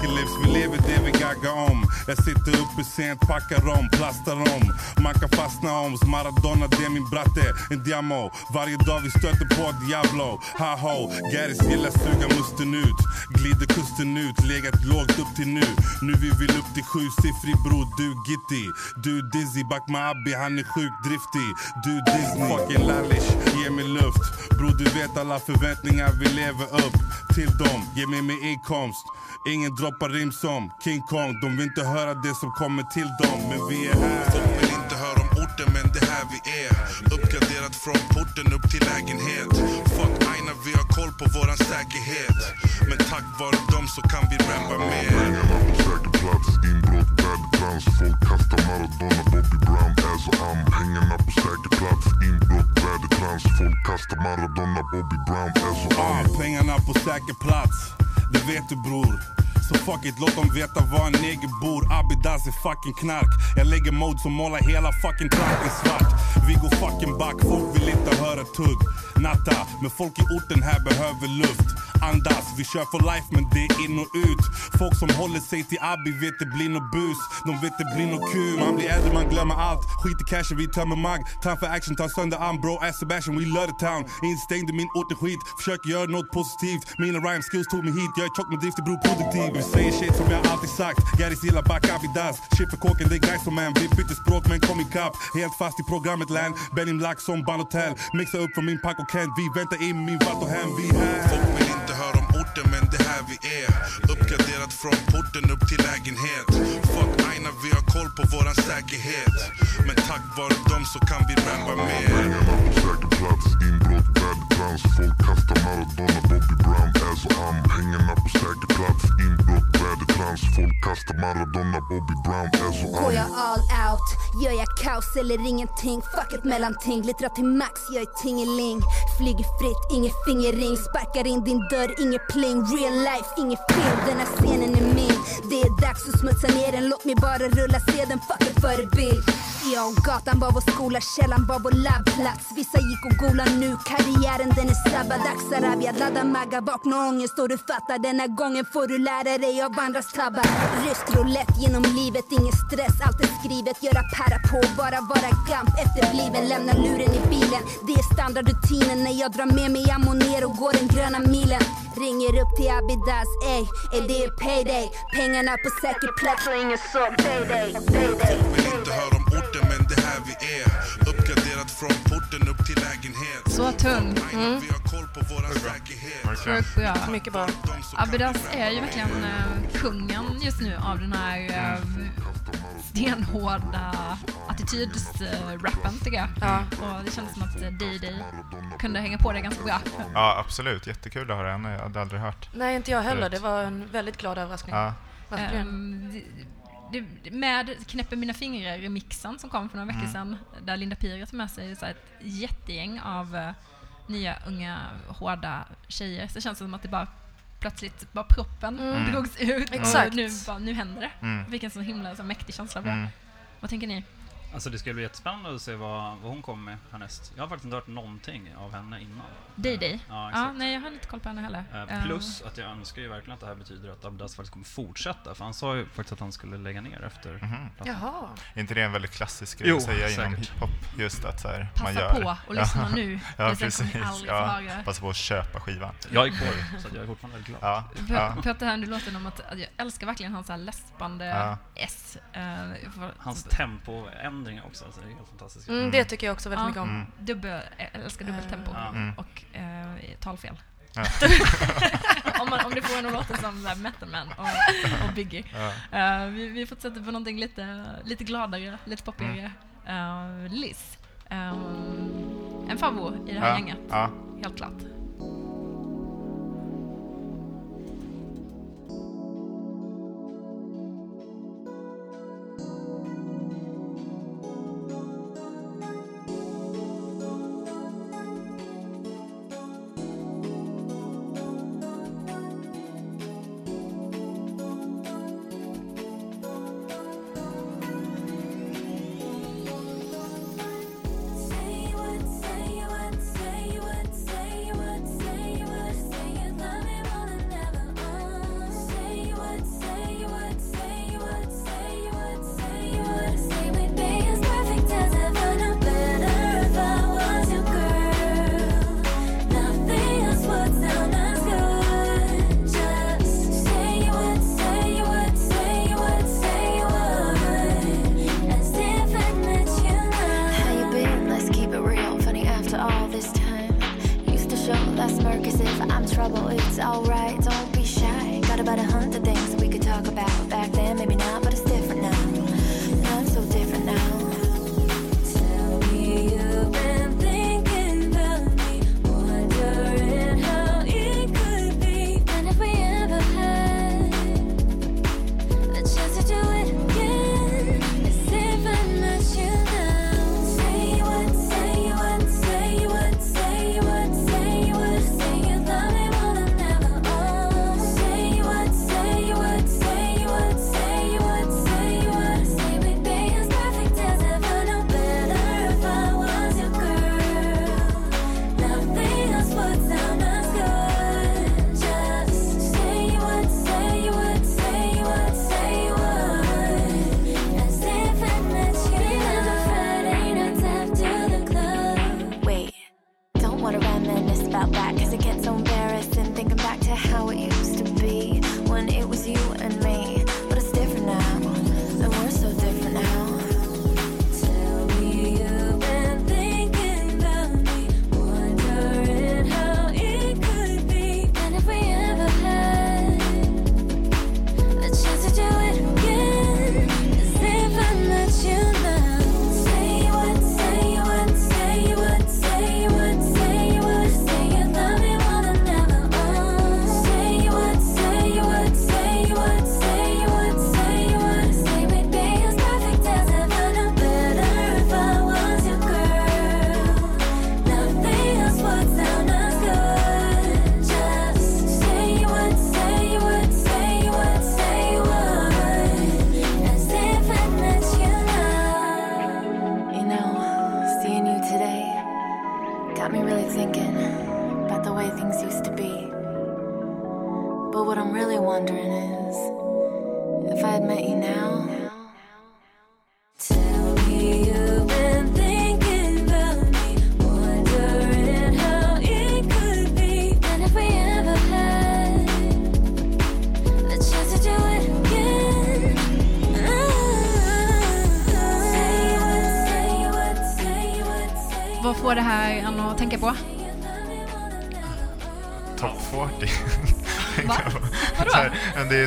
[SPEAKER 11] apocalypse, vi lever det vi gaggar om. Jag sitter uppe sent, packar om, plastar om. Man kan fastna om, så Maradona det är min bratte En diamo, varje dag vi stöter på Diablo ha ho, Garris gillar suga musten ut. Glider kusten ut, legat lågt upp till nu. Nu vi vill upp till sjusiffrig bror, du Gitti. Du Dizzy, back med Abbi, han är sjukt driftig. Du Disney, fucking lallish, ge mig luft. Bror du vet alla förväntningar vi lever upp Till dem, ge mig min inkomst. Ingen droppar rim som King Kong. De vill inte höra det som kommer till dem. Men vi är här. Folk vill inte höra om orten men det här vi är. Uppgraderat från porten upp till lägenhet. Fuck koll på våran säkerhet. Men tack vare dem så kan vi rappa mer
[SPEAKER 12] plats, inbrott, värdetrans Folk kastar Maradona, Bobby Brown, ass och am. Pengarna på säker plats, inbrott, värdetrans Folk kastar Maradona, Bobby Brown, ass och am.
[SPEAKER 11] Ah, pengarna på säker plats, det vet du bror. Så fuck it, låt dem veta var en neger bor. Abidaz är fucking knark. Jag lägger mode som målar hela fucking tanken svart. Vi går fucking back, folk vill inte höra tugg. Natta, men folk i orten här behöver luft. Andas, vi kör för life men det är in och ut. Folk som håller sig till Abi vet det blir nåt bus. De vet det blir nåt kul. Man blir äldre, man glömmer allt. Skit i cashen, vi tömmer mag. Time för action, ta sönder arm bro Ass Sebastian, we love the town. Instängd i min ort är skit Försöker göra något positivt. Mina rhyme skills tog mig hit Jag är tjock med driftig bror produktiv. Vi säger shit som jag alltid sagt. Gäris gillar back Abidaz Shit för kåken, det är guys som man. Vi bytte språk men kom ikapp Helt fast i programmet land. Benim lax som Banhotel Mixa upp från min pack och Kent. Vi väntar in min vatt och hem. Vi här
[SPEAKER 13] orten men det här vi är. Uppgraderat från porten upp till lägenhet. Fuck aina, vi har koll på våran säkerhet. Men tack vare dem så kan vi rappa mer.
[SPEAKER 12] Pengarna på säker plats, inbrott, vädertrans Folk kastar Maradona, Bobby Brown, och am. Pengarna på säker plats, inbrott, vädertrans Folk kastar Maradona, Bobby Brown, ass och
[SPEAKER 14] Går jag all out? Gör jag kaos eller ingenting? Fuck ett mellanting, glittrar till max, jag är tingeling. Flyger fritt, inget fingerring Sparkar in din dörr, inget pling. Real life, inget film, den här scenen är min. Det är dags att smutsa ner den, låt mig bara rulla sedeln, fucking förebild. Ja, gatan var vår skola, källan var vår labbplats. Vissa gick och gola nu, karriären den är sabbad Dags ladda magga, vakna ångest. Och du fattar Den här gången får du lära dig av andras tabbar Rysk roulette genom livet, ingen stress, allt är skrivet Göra para på, bara vara gamp efterbliven Lämna luren i bilen, det är standardrutinen När jag drar med mig ammo ner och går den gröna milen. Ringer upp till Abidas, ey, är det är payday? Pengarna på säker plats och ingen så payday
[SPEAKER 13] Vill inte höra om orten men det här vi är Uppgraderat från porten upp till lägenhet
[SPEAKER 15] Så tung.
[SPEAKER 13] Aina, vi har koll på våran säkerhet
[SPEAKER 15] Sjukt bra.
[SPEAKER 3] Mycket bra.
[SPEAKER 15] Abidas är ju verkligen eh, kungen just nu av den här eh, stenhårda attitydsrappen tycker jag.
[SPEAKER 3] Ja.
[SPEAKER 15] Och det kändes som att eh, Didi kunde hänga på det ganska bra.
[SPEAKER 2] Ja, absolut. Jättekul att höra henne. Jag hade aldrig hört.
[SPEAKER 3] Nej, inte jag heller.
[SPEAKER 2] Förut.
[SPEAKER 3] Det var en väldigt glad överraskning.
[SPEAKER 2] Ja.
[SPEAKER 3] Verkligen.
[SPEAKER 15] Ehm, det, det, med Knäpper mina fingrar-remixen som kom för några veckor
[SPEAKER 2] Mm.
[SPEAKER 15] sedan, där Linda Pira tog med sig så här ett jättegäng av eh, nya, unga, hårda tjejer. Så det känns som att det bara plötsligt bara proppen
[SPEAKER 3] Mm.
[SPEAKER 15] drogs ut
[SPEAKER 3] Exakt.
[SPEAKER 15] och nu, bara, nu händer det.
[SPEAKER 2] Mm.
[SPEAKER 15] Vilken så himla så mäktig känsla.
[SPEAKER 2] Mm.
[SPEAKER 15] Vad tänker ni?
[SPEAKER 4] Alltså det ska bli jättespännande att se vad, vad hon kommer med härnäst. Jag har faktiskt inte hört någonting av henne innan.
[SPEAKER 15] Day-Day?
[SPEAKER 4] Ja,
[SPEAKER 15] Ja,
[SPEAKER 4] exakt.
[SPEAKER 15] nej, jag har inte koll på henne heller.
[SPEAKER 4] Eh,
[SPEAKER 15] Ehm,
[SPEAKER 4] Plus att jag önskar ju verkligen att det här betyder att Abdas faktiskt kommer fortsätta. För han sa ju faktiskt att han skulle lägga ner efter
[SPEAKER 2] Mhm.
[SPEAKER 4] plattan.
[SPEAKER 3] Jaha.
[SPEAKER 2] Är inte det en väldigt klassisk grej
[SPEAKER 4] Jo,
[SPEAKER 2] att säga inom hiphop? Just att så här,
[SPEAKER 15] Passa
[SPEAKER 2] man gör...
[SPEAKER 15] på och lyssna nu,
[SPEAKER 2] ja, precis. Ja, passa på att köpa skivan.
[SPEAKER 4] Jag på det, så att jag är fortfarande väldigt glad.
[SPEAKER 2] Ja,
[SPEAKER 15] För,
[SPEAKER 2] ja.
[SPEAKER 15] det här nu låter som att, att jag älskar verkligen hans här läspande
[SPEAKER 2] Ja.
[SPEAKER 15] S. eh, för,
[SPEAKER 4] Hans tempoändringar också, alltså det är helt fantastiskt.
[SPEAKER 3] Mm, det tycker jag också väldigt
[SPEAKER 15] Ja.
[SPEAKER 3] mycket om.
[SPEAKER 2] Mm.
[SPEAKER 15] Dubbel, jag älskar dubbeltempo
[SPEAKER 4] Ja.
[SPEAKER 2] Mm.
[SPEAKER 15] och eh, talfel.
[SPEAKER 2] Ja.
[SPEAKER 15] om, man, om det får en att låta som där Metal Man och, och Biggie.
[SPEAKER 2] Ja.
[SPEAKER 15] Eh, vi, vi fortsätter på någonting lite, lite gladare, lite poppigare.
[SPEAKER 2] Mm.
[SPEAKER 15] Uh, Liz. Eh, en favorit i det här
[SPEAKER 2] Ja,
[SPEAKER 15] gänget,
[SPEAKER 2] ja.
[SPEAKER 15] helt klart.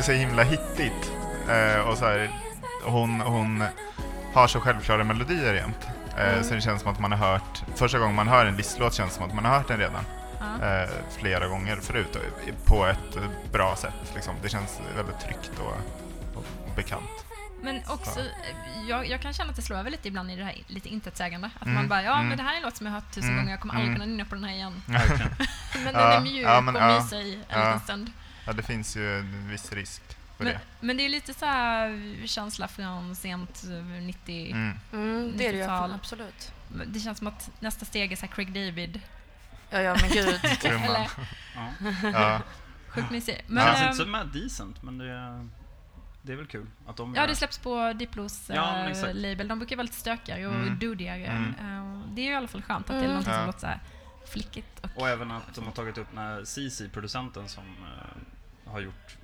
[SPEAKER 2] Så himla hittigt. Eh, och så här, hon, hon har så självklara melodier jämt. Eh,
[SPEAKER 1] Mm.
[SPEAKER 2] Så det känns som att man har hört, första gången man hör en listlåt känns som att man har hört den redan. Eh, flera gånger förut och på ett bra sätt. Liksom. Det känns väldigt tryggt och, och bekant.
[SPEAKER 1] Men också,
[SPEAKER 2] Ja.
[SPEAKER 1] jag, jag kan känna att det slår över lite ibland i det här lite intetsägande. Att
[SPEAKER 2] Mm,
[SPEAKER 1] man bara, ja
[SPEAKER 2] mm.
[SPEAKER 1] men det här är en låt som jag har hört tusen
[SPEAKER 2] Mm,
[SPEAKER 1] gånger, jag kommer aldrig
[SPEAKER 2] mm.
[SPEAKER 1] kunna nynna på den här igen. Men den är mjuk
[SPEAKER 2] ja, men
[SPEAKER 1] och mysig en
[SPEAKER 2] ja.
[SPEAKER 1] liten stund.
[SPEAKER 2] Ja, det finns ju en viss risk för
[SPEAKER 1] Men,
[SPEAKER 2] det.
[SPEAKER 1] men det är lite så här känsla från sent eh, 90
[SPEAKER 2] Mm.
[SPEAKER 3] Mm, det är det ju
[SPEAKER 1] 90-tal.
[SPEAKER 3] absolut.
[SPEAKER 1] Det känns som att nästa steg är så här Craig David.
[SPEAKER 3] Ja, ja, men gud.
[SPEAKER 2] Trumman.
[SPEAKER 1] Eller,
[SPEAKER 4] Ja.
[SPEAKER 2] Ja.
[SPEAKER 1] Sjukt mysig.
[SPEAKER 4] Det känns
[SPEAKER 1] ehm,
[SPEAKER 4] inte så Mad Decent, men det, är- det är väl kul att de
[SPEAKER 1] Ja,
[SPEAKER 4] gör
[SPEAKER 1] det släpps på Diplos
[SPEAKER 4] Ja,
[SPEAKER 1] eh, label. De brukar vara lite stökigare och
[SPEAKER 2] Mm.
[SPEAKER 1] dudigare.
[SPEAKER 2] Mm.
[SPEAKER 1] Eh, det är ju i alla fall skönt att det är
[SPEAKER 3] Mm.
[SPEAKER 1] någonting som
[SPEAKER 2] Ja.
[SPEAKER 1] låter så här flickigt. Och,
[SPEAKER 4] Och även att de har tagit upp när CC, producenten som eh, har gjort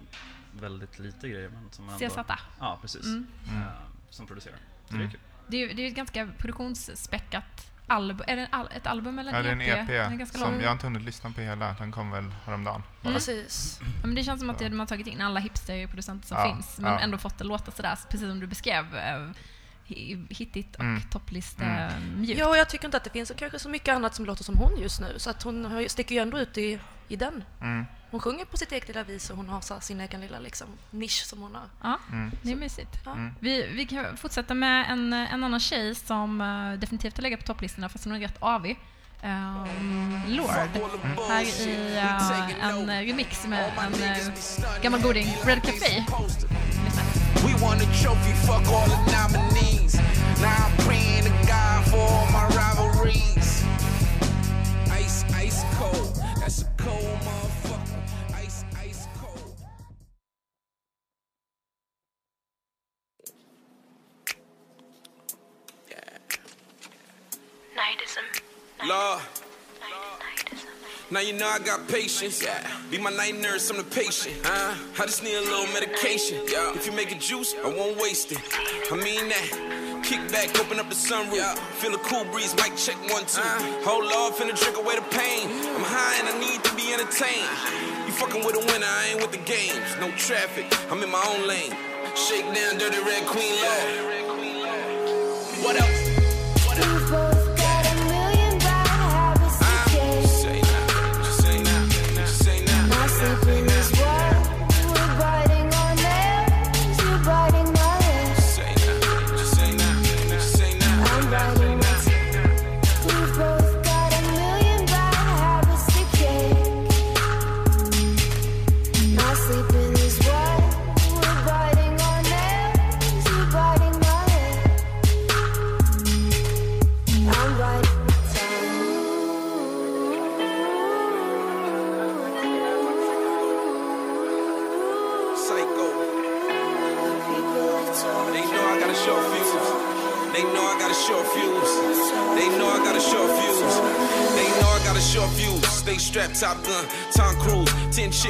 [SPEAKER 4] väldigt lite grejer men som ändå...
[SPEAKER 1] CZ.
[SPEAKER 4] Ja, precis.
[SPEAKER 1] Mm.
[SPEAKER 2] Mm.
[SPEAKER 4] Eh, som producerar. Så
[SPEAKER 2] Mm.
[SPEAKER 4] det är kul.
[SPEAKER 1] det, är, det är ett ganska produktionsspäckat album. Är det en al- ett album eller en
[SPEAKER 2] Ja, det är en
[SPEAKER 1] EP? Den är
[SPEAKER 2] EP
[SPEAKER 1] ganska
[SPEAKER 2] som
[SPEAKER 1] lång.
[SPEAKER 2] jag har inte hunnit lyssna på hela. Den kom väl häromdagen. bara.
[SPEAKER 3] Precis.
[SPEAKER 1] Ja, men det känns som att de har tagit in alla hipsterproducenter som
[SPEAKER 2] Ja,
[SPEAKER 1] finns, men
[SPEAKER 2] ja.
[SPEAKER 1] ändå fått det låta sådär, precis som du beskrev. eh, hi- Hittigt och
[SPEAKER 2] Mm.
[SPEAKER 1] toppliste
[SPEAKER 2] Mm.
[SPEAKER 1] mjukt.
[SPEAKER 3] Ja, och jag tycker inte att det finns kanske så mycket annat som låter som hon just nu. Så att hon sticker ju ändå ut i, i den.
[SPEAKER 2] Mm.
[SPEAKER 3] Hon sjunger på sitt eget lilla vis och hon har så sin egen lilla liksom, nisch som hon har.
[SPEAKER 1] Ja,
[SPEAKER 2] Mm.
[SPEAKER 1] det är mysigt.
[SPEAKER 3] Ja.
[SPEAKER 2] Mm.
[SPEAKER 1] Vi, vi kan fortsätta med en, en annan tjej som eh, definitivt har legat på topplistorna fast hon är rätt avig. Um, Lord. Här i eh, en eh, remix med en uh, gammal goding, Red Café.
[SPEAKER 16] We won the trophy, fuck all the nominees. Now I'm praying to God for all my rivalries. Ice, ice cold. That's a cold Lord. Now you know I got patience. Yeah. Be my night nurse, I'm the patient. Uh, I just need a little medication. Yeah. If you make it juice, I won't waste it. I mean that. Kick back, open up the sunroof. Feel a cool breeze, mic check one, two. Hold off, finna drink away the pain. I'm high and I need to be entertained. You fucking with a winner, I ain't with the games. No traffic, I'm in my own lane. Shake down, dirty red queen law.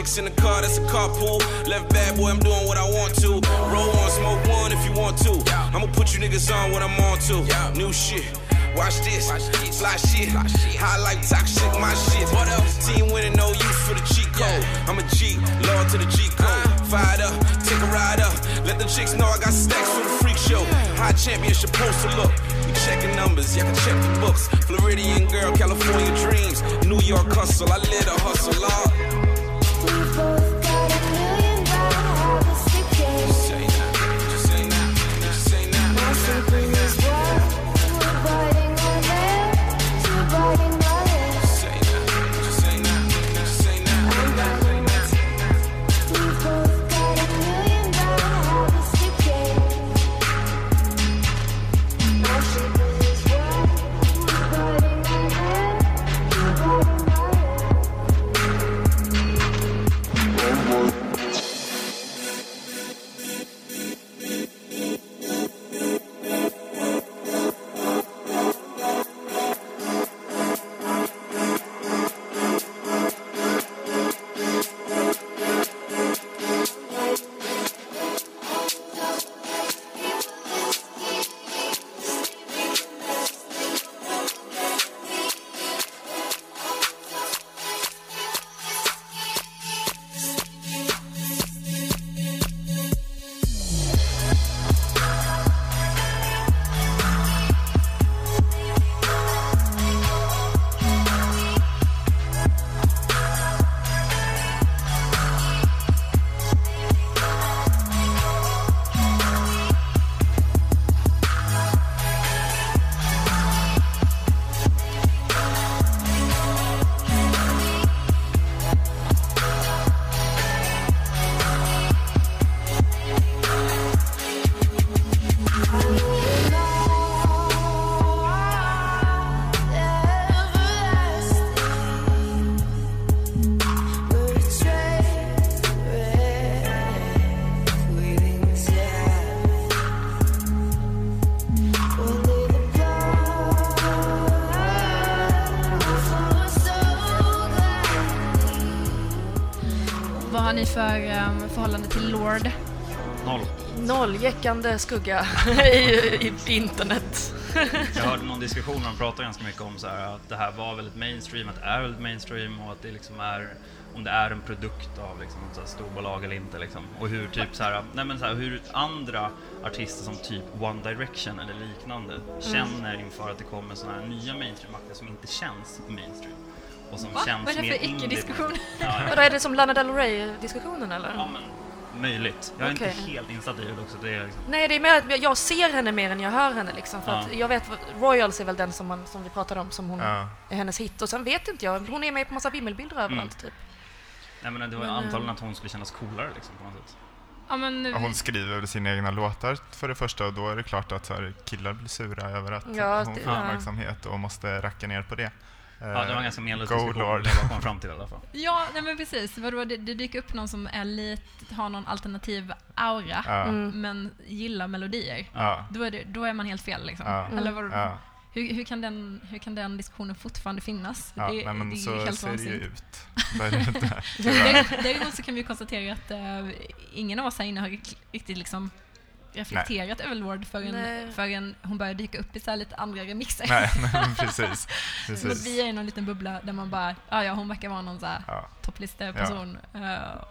[SPEAKER 16] Chicks in the car, that's a carpool. Left bad boy, I'm doing what I want to. Roll on, smoke one if you want to. I'ma put you niggas on what I'm on to. New shit. Watch this, fly shit, high like toxic, my shit. What else? Team winning, no use for the cheat code. I'm a G, loyal to the G code. Fired up, take a ride up. Let the chicks know I got stacks for the freak show. High champion supposed to look. We checking numbers, y'all can check the books. Floridian girl, California dreams. New York hustle, I live a hustle, Lord.
[SPEAKER 1] För ehm, förhållande till Lord?
[SPEAKER 4] Noll.
[SPEAKER 3] Noll jäckande skugga i, i internet.
[SPEAKER 4] Jag hörde någon diskussion där de pratade ganska mycket om så här, att det här var väldigt mainstream, att det är väldigt mainstream och att det liksom är om det är en produkt av liksom, så här storbolag eller inte. Liksom. Och hur typ så här, nej men så här, hur andra artister som typ One Direction eller liknande känner inför att det kommer såna här nya mainstream-akter som inte känns mainstream. Och som
[SPEAKER 1] Va?
[SPEAKER 4] känns
[SPEAKER 1] Vad är det för icke-diskussion?
[SPEAKER 4] Ja, ja.
[SPEAKER 3] Är det som Lana Del Rey-diskussionen eller?
[SPEAKER 4] Ja, men möjligt. Jag är
[SPEAKER 3] Okej.
[SPEAKER 4] inte helt insatt i det också. Det är liksom,
[SPEAKER 3] Nej, det är mer att jag ser henne mer än jag hör henne liksom. För
[SPEAKER 4] Ja.
[SPEAKER 3] att jag vet, Royals är väl den som, man, som vi pratade om, som hon
[SPEAKER 2] Ja.
[SPEAKER 3] är hennes hit. Och sen vet inte jag, hon är med på massa vimmelbilder överallt typ.
[SPEAKER 4] nej, men det var
[SPEAKER 3] Men,
[SPEAKER 4] antagligen
[SPEAKER 3] eh,
[SPEAKER 4] att hon skulle kännas coolare liksom, på något sätt.
[SPEAKER 1] Ja, men,
[SPEAKER 2] Ja, hon skriver väl sina egna låtar för det första och då är det klart att så här, killar blir sura över att
[SPEAKER 3] Ja,
[SPEAKER 2] hon får
[SPEAKER 3] ja.
[SPEAKER 2] uppmärksamhet och måste racka ner på det.
[SPEAKER 4] Ja, det var ganska menlös diskussion,
[SPEAKER 2] Lord.
[SPEAKER 4] det var kom fram till i alla fall.
[SPEAKER 1] Ja, nej men precis. Vadå, det, det dyker upp någon som är lite, har någon alternativ aura,
[SPEAKER 2] Ja.
[SPEAKER 3] Mm.
[SPEAKER 1] men gillar melodier.
[SPEAKER 2] Ja.
[SPEAKER 1] Då, är det, då är man helt fel. Liksom.
[SPEAKER 2] Ja.
[SPEAKER 1] Eller vad,
[SPEAKER 2] Ja.
[SPEAKER 1] hur, hur, kan den, hur kan den diskussionen fortfarande finnas?
[SPEAKER 2] Ja,
[SPEAKER 1] det,
[SPEAKER 2] nej, men
[SPEAKER 1] det är
[SPEAKER 2] så
[SPEAKER 1] helt
[SPEAKER 2] ser det ju ut.
[SPEAKER 1] Däremot- så kan vi konstatera att eh, ingen av oss här inne har rikt- riktigt liksom reflekterat över Lord förrän,
[SPEAKER 3] Nej.
[SPEAKER 1] förrän hon började dyka upp i så lite andra remixer.
[SPEAKER 2] Nej, nej, precis. Precis.
[SPEAKER 1] vi är i någon liten bubbla där man bara, ja, ja hon verkar vara någon så här
[SPEAKER 2] Ja.
[SPEAKER 1] Topplisteperson. Eh,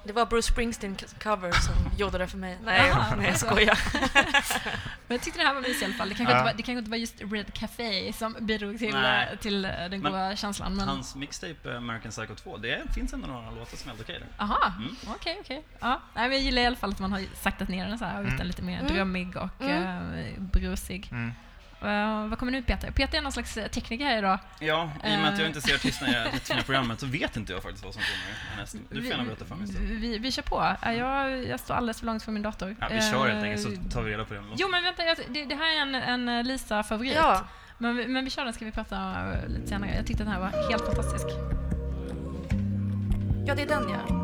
[SPEAKER 3] Det var Bruce Springsteen cover som gjorde det för mig. Nej,
[SPEAKER 1] Aha.
[SPEAKER 3] nej jag skojar.
[SPEAKER 1] Men jag tyckte det här var mysigt i alla fall. Det kanske,
[SPEAKER 2] Ja.
[SPEAKER 1] inte, var, det kanske inte var just Red Café som bidrog till,
[SPEAKER 4] Nej.
[SPEAKER 1] eh, till eh, den
[SPEAKER 4] Men
[SPEAKER 1] goda känslan. Men,
[SPEAKER 4] Hans mixtape American Psycho 2, det finns ändå några låtar som är helt okej där.
[SPEAKER 1] aha,
[SPEAKER 4] Mm.
[SPEAKER 1] okej, okej. Ja, nej, men jag gillar i alla fall att man har saktat ner den så här och gjort
[SPEAKER 2] Mm.
[SPEAKER 1] den lite mer
[SPEAKER 3] Mm.
[SPEAKER 1] drömmig och
[SPEAKER 3] Mm.
[SPEAKER 1] eh, brusig.
[SPEAKER 2] Mm.
[SPEAKER 1] Eh, vad kommer nu Peter? Peter är någon slags eh, tekniker här idag.
[SPEAKER 4] Ja, i och med att jag
[SPEAKER 1] Eh.
[SPEAKER 4] inte ser artisterna i det fina programmet så vet inte jag faktiskt vad som kommer härnäst. Du får gärna berätta för mig istället.
[SPEAKER 1] Vi, vi, kör på. Eh, Jag, jag står alldeles för långt från min dator.
[SPEAKER 4] Ja, vi kör helt enkelt så tar vi reda på det.
[SPEAKER 1] Jo men vänta, jag, det, det här är en, en Lisa-favorit.
[SPEAKER 3] Ja.
[SPEAKER 1] Men, vi- men vi kör den ska vi prata lite senare. Jag tyckte den här var helt fantastisk.
[SPEAKER 3] Ja, det är den ja.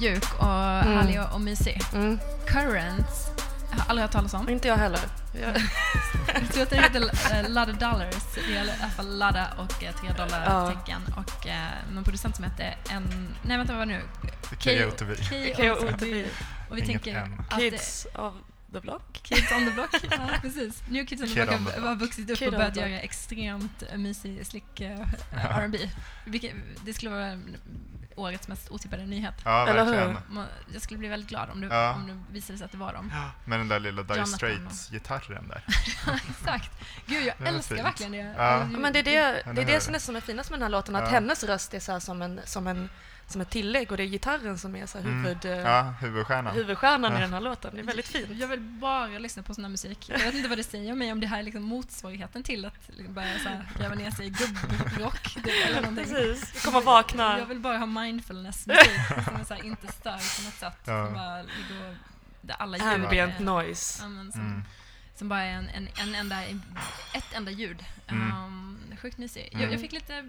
[SPEAKER 1] Mjuk och
[SPEAKER 3] Mm.
[SPEAKER 1] härlig och, och mysig. Currents har aldrig hört talas om.
[SPEAKER 3] Inte jag heller. Jag-
[SPEAKER 1] Jag tror att den heter uh, Ladda Dollars. Det är i alla fall Ladda och eh, tre dollar
[SPEAKER 3] Ja.
[SPEAKER 1] tecken. Och uh, någon producent som heter en... Nej vänta, vad var det nu?
[SPEAKER 2] KOTV.
[SPEAKER 1] KOTV. Och vi
[SPEAKER 2] Inget
[SPEAKER 1] tänker att...
[SPEAKER 3] Kids of the block.
[SPEAKER 1] Kids on the block. Ja, precis. New Kids on the block har- vuxit upp
[SPEAKER 3] Kid
[SPEAKER 1] och börjat göra extremt eh, mysig, slick uh,
[SPEAKER 2] Ja.
[SPEAKER 1] R&B. Det skulle vara årets mest otippade nyhet.
[SPEAKER 2] Ja, verkligen.
[SPEAKER 1] Jag skulle bli väldigt glad om, du,
[SPEAKER 2] Ja.
[SPEAKER 1] om det visade sig att det var dem.
[SPEAKER 2] Med den där lilla Dire Straits-gitarren där.
[SPEAKER 1] Exakt. Gud, jag
[SPEAKER 2] Det
[SPEAKER 1] älskar
[SPEAKER 2] fint.
[SPEAKER 1] verkligen det.
[SPEAKER 2] Ja.
[SPEAKER 3] Ja, men det är det, det, är det som är finast med den här låten, att
[SPEAKER 2] Ja.
[SPEAKER 3] hennes röst är så här som, en, som, en, som ett tillägg och det är gitarren som är så här
[SPEAKER 2] Mm.
[SPEAKER 3] huvud, eh,
[SPEAKER 2] Ja, huvudstjärnan.
[SPEAKER 3] huvudstjärnan i
[SPEAKER 2] Ja.
[SPEAKER 3] den här låten. Det är väldigt fint.
[SPEAKER 1] Jag vill bara lyssna på sån här musik. Jag vet inte vad det säger om mig, om det här är liksom motsvarigheten till att liksom börja så här gräva ner sig i gubbrock. det- Eller någonting.
[SPEAKER 3] Precis. Du kommer vakna.
[SPEAKER 1] Jag vill bara ha mindfulness-musik som är så här, inte stör på något sätt.
[SPEAKER 3] Ja.
[SPEAKER 1] Som bara ligger och, alla ljud
[SPEAKER 3] Ambient
[SPEAKER 1] är-
[SPEAKER 3] noise.
[SPEAKER 1] Ja, men som,
[SPEAKER 2] Mm.
[SPEAKER 1] som bara är en, en, en enda, ett enda ljud.
[SPEAKER 2] Mm.
[SPEAKER 1] Um, sjukt mysig.
[SPEAKER 2] Mm.
[SPEAKER 1] Jag, jag fick lite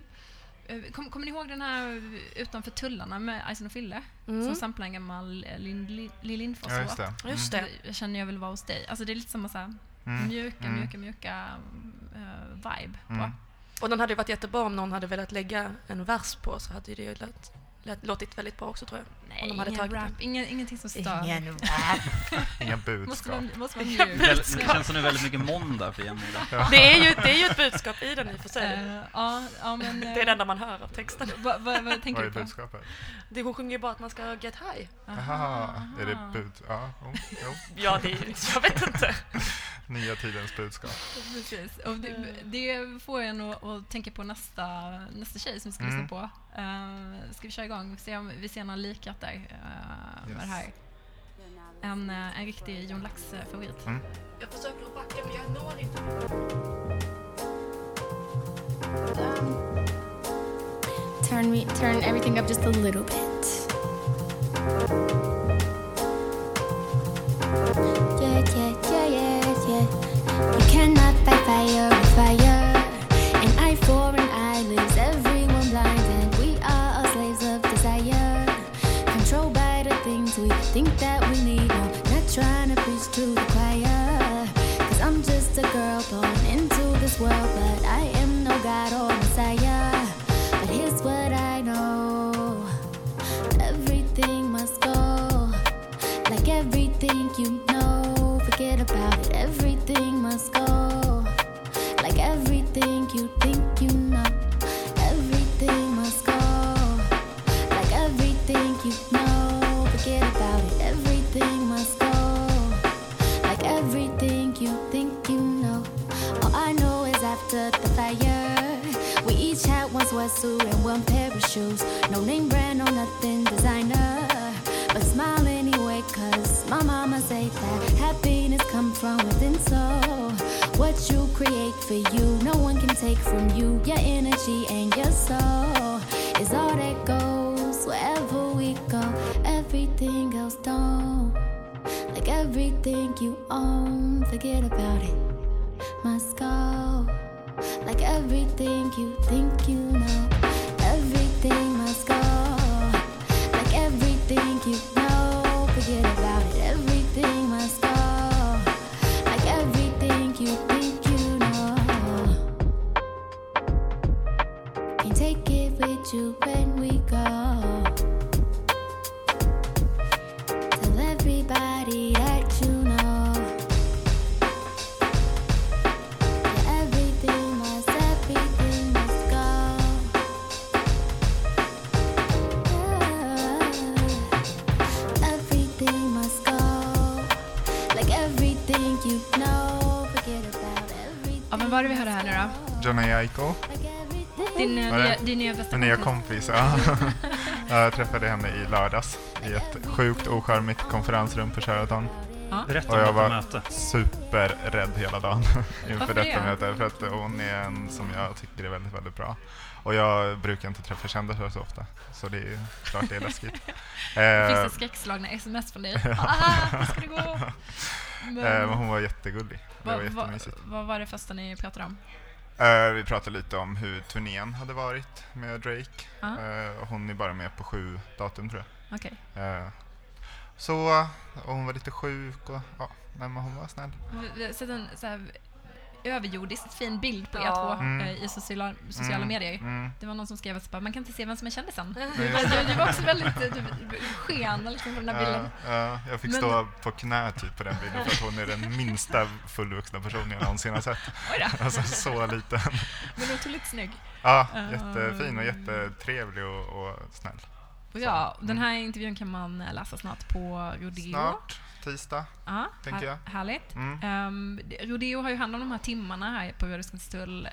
[SPEAKER 1] eh, kom, kommer ni ihåg den här utanför tullarna med Ison och Fille?
[SPEAKER 3] Mm.
[SPEAKER 1] Som samplar en gammal eh, Lill Lill Lindfors
[SPEAKER 2] Ja, just det.
[SPEAKER 1] låt.
[SPEAKER 3] Just det.
[SPEAKER 1] Jag känner jag vill vara hos dig. Alltså det är lite samma så här,
[SPEAKER 2] Mm.
[SPEAKER 1] mjuka,
[SPEAKER 2] Mm.
[SPEAKER 1] mjuka, mjuka eh, vibe på.
[SPEAKER 2] Mm.
[SPEAKER 3] Och den hade ju varit jättebra om någon hade velat lägga en vers på så hade det ju låt, låt, låtit väldigt bra också tror jag.
[SPEAKER 1] Nej,
[SPEAKER 3] om de hade
[SPEAKER 1] ingen
[SPEAKER 3] tagit
[SPEAKER 1] rap, ingen, ingenting som stör.
[SPEAKER 3] Ingen
[SPEAKER 2] Inga
[SPEAKER 1] Måste
[SPEAKER 2] budskap.
[SPEAKER 1] måste
[SPEAKER 3] Inga
[SPEAKER 1] mjuk.
[SPEAKER 4] Väl- Det känns som det är väldigt mycket måndag för Jenny.
[SPEAKER 3] Det är, ju, det är ju ett budskap i den i och för sig.
[SPEAKER 1] Eh, ja, ja, men,
[SPEAKER 3] det är det enda man hör av texten.
[SPEAKER 1] Vad vad- vad tänker
[SPEAKER 2] Vad
[SPEAKER 1] du
[SPEAKER 2] är
[SPEAKER 1] på?
[SPEAKER 2] budskapet?
[SPEAKER 3] Det, hon sjunger ju bara att man ska get high.
[SPEAKER 2] Jaha, är det bud... Ja, oh, jo.
[SPEAKER 3] Ja, det är ju, jag vet inte.
[SPEAKER 2] Nya tidens budskap.
[SPEAKER 1] Precis. Och det, det får en att, att tänka på nästa, nästa tjej som vi ska
[SPEAKER 2] Mm.
[SPEAKER 1] lyssna på. Uh, ska vi köra igång? Vi ser om vi ser någon likhet där eh, med
[SPEAKER 2] Yes.
[SPEAKER 1] det här. En, eh, en riktig Jon Lax-favorit.
[SPEAKER 2] Mm.
[SPEAKER 3] Jag försöker att backa men jag når inte.
[SPEAKER 17] Turn me, turn everything up just a little bit. Yeah, yeah, yeah, yeah, yeah. You cannot fight you know, forget about it. Everything must go. Like everything you think you know, everything must go. Like everything you know, forget about it. Everything must go. Like everything you think you know. All I know is after the fire, we each had one sweatsuit and one pair of shoes. No name brand, no nothing designer. But anyway, cause my mama say that happiness come from within. So, what you create for you, no one can take from you. Your energy and your soul is all that goes wherever we go. Everything else don't. Like everything you own, forget about it. Must go. Like everything you think you know,
[SPEAKER 1] då?
[SPEAKER 2] Johnny Aiko.
[SPEAKER 1] Din,
[SPEAKER 2] Var det?
[SPEAKER 1] nya, din nya bästa
[SPEAKER 2] Min nya
[SPEAKER 1] kompis.
[SPEAKER 2] kompis, ja. Ja, Jag träffade henne i lördags i ett sjukt ocharmigt konferensrum på Sheraton.
[SPEAKER 1] Ja.
[SPEAKER 4] Berätta
[SPEAKER 2] Och
[SPEAKER 4] om
[SPEAKER 2] jag
[SPEAKER 4] detta
[SPEAKER 2] var
[SPEAKER 4] möte.
[SPEAKER 2] superrädd hela dagen inför
[SPEAKER 1] Varför
[SPEAKER 2] detta
[SPEAKER 1] det?
[SPEAKER 2] möte. För att hon är en som jag tycker är väldigt, väldigt bra. Och jag brukar inte träffa kändisar så ofta. Så det är klart det är läskigt.
[SPEAKER 1] Finns
[SPEAKER 2] Eh,
[SPEAKER 1] det skräckslagna sms från dig?
[SPEAKER 2] Ja.
[SPEAKER 1] Ah, ska det gå?
[SPEAKER 2] eh, Men hon var jättegullig. Det var
[SPEAKER 1] vad, vad,
[SPEAKER 2] jättemysigt.
[SPEAKER 1] vad var det första ni pratade om?
[SPEAKER 2] Eh, vi pratade lite om hur turnén hade varit med Drake. Och hon är bara med på sju datum tror jag.
[SPEAKER 1] Okej.
[SPEAKER 2] Eh, så, hon var lite sjuk och ja, men hon var snäll.
[SPEAKER 1] Vi- Vi har sett en så här, överjordiskt fin bild på er
[SPEAKER 3] Ja.
[SPEAKER 1] två
[SPEAKER 2] Mm.
[SPEAKER 1] eh, i sociala, sociala
[SPEAKER 2] Mm,
[SPEAKER 1] medier.
[SPEAKER 2] mm.
[SPEAKER 1] Det var någon som skrev att bara, man kan inte se vem som är kändisen.
[SPEAKER 2] Nej,
[SPEAKER 1] Du, var också väldigt eh, du, sken liksom, på den här bilden.
[SPEAKER 2] Ja, ja, jag fick
[SPEAKER 1] Men-
[SPEAKER 2] stå på knä typ på den bilden för att hon är den minsta fullvuxna personen jag någonsin har sett. Alltså så liten.
[SPEAKER 1] Men otroligt snygg.
[SPEAKER 2] Ja,
[SPEAKER 1] Eh,
[SPEAKER 2] jättefin och jättetrevlig och, och snäll.
[SPEAKER 1] Och ja, den här intervjun kan man läsa snart på Rodeo.
[SPEAKER 2] Snart, tisdag,
[SPEAKER 1] Ja,
[SPEAKER 2] tänker jag.
[SPEAKER 1] här- Härligt.
[SPEAKER 2] Mm.
[SPEAKER 1] Ehm, Rodeo har ju hand om de här timmarna här på Radio Skanstull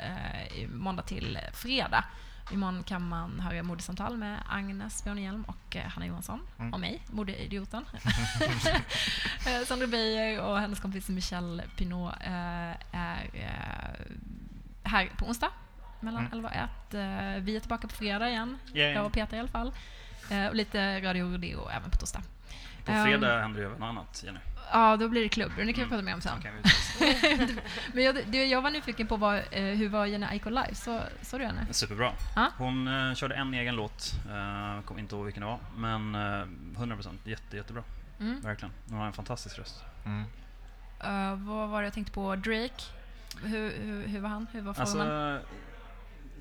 [SPEAKER 1] i måndag till fredag. Imorgon kan man höra modesamtal med Agnes Björnhielm och eh, Hanna Johansson
[SPEAKER 2] Mm.
[SPEAKER 1] och mig, modeidioten. Eh, Sandra Beijer och hennes kompis Michelle Pinot är här på onsdag mellan
[SPEAKER 4] Mm.
[SPEAKER 1] 11 och 1. Eh, vi är tillbaka på fredag igen,
[SPEAKER 4] Yay.
[SPEAKER 1] jag och Peter i alla fall. Och lite Radio Rodeo även på torsdag.
[SPEAKER 4] På fredag händer det ju något annat, Jenny.
[SPEAKER 1] Ja, då blir det klubb. Det kan vi prata mer om sen.
[SPEAKER 4] kan vi
[SPEAKER 1] Men jag, det jag var nyfiken på var eh, hur var Jenny Aiko live? Så, såg du henne?
[SPEAKER 4] Superbra.
[SPEAKER 1] Ja.
[SPEAKER 4] Hon eh, körde en egen låt, uh, kommer inte ihåg vilken det var, men eh, 100% jätte, jättebra.
[SPEAKER 1] Mm.
[SPEAKER 4] Verkligen. Hon har en fantastisk röst.
[SPEAKER 1] Eh, vad var det jag tänkte på? Drake? Hur, hur, hur var han? Hur var formen?
[SPEAKER 4] Alltså,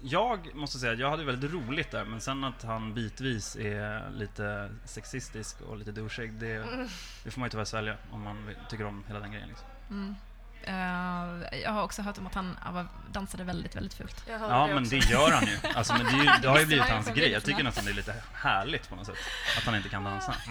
[SPEAKER 4] jag måste säga att jag hade väldigt roligt där, men sen att han bitvis är lite sexistisk och lite douchig, det,
[SPEAKER 1] Mm.
[SPEAKER 4] det får man ju tyvärr svälja om man tycker om hela den grejen. Liksom.
[SPEAKER 1] Mm. Eh, jag har också hört om att han dansade väldigt, väldigt fult.
[SPEAKER 4] Ja, men det gör han ju. Alltså, men det, ju, det har ju blivit hans grej. Jag tycker nästan det är lite härligt på något sätt, att han inte kan dansa.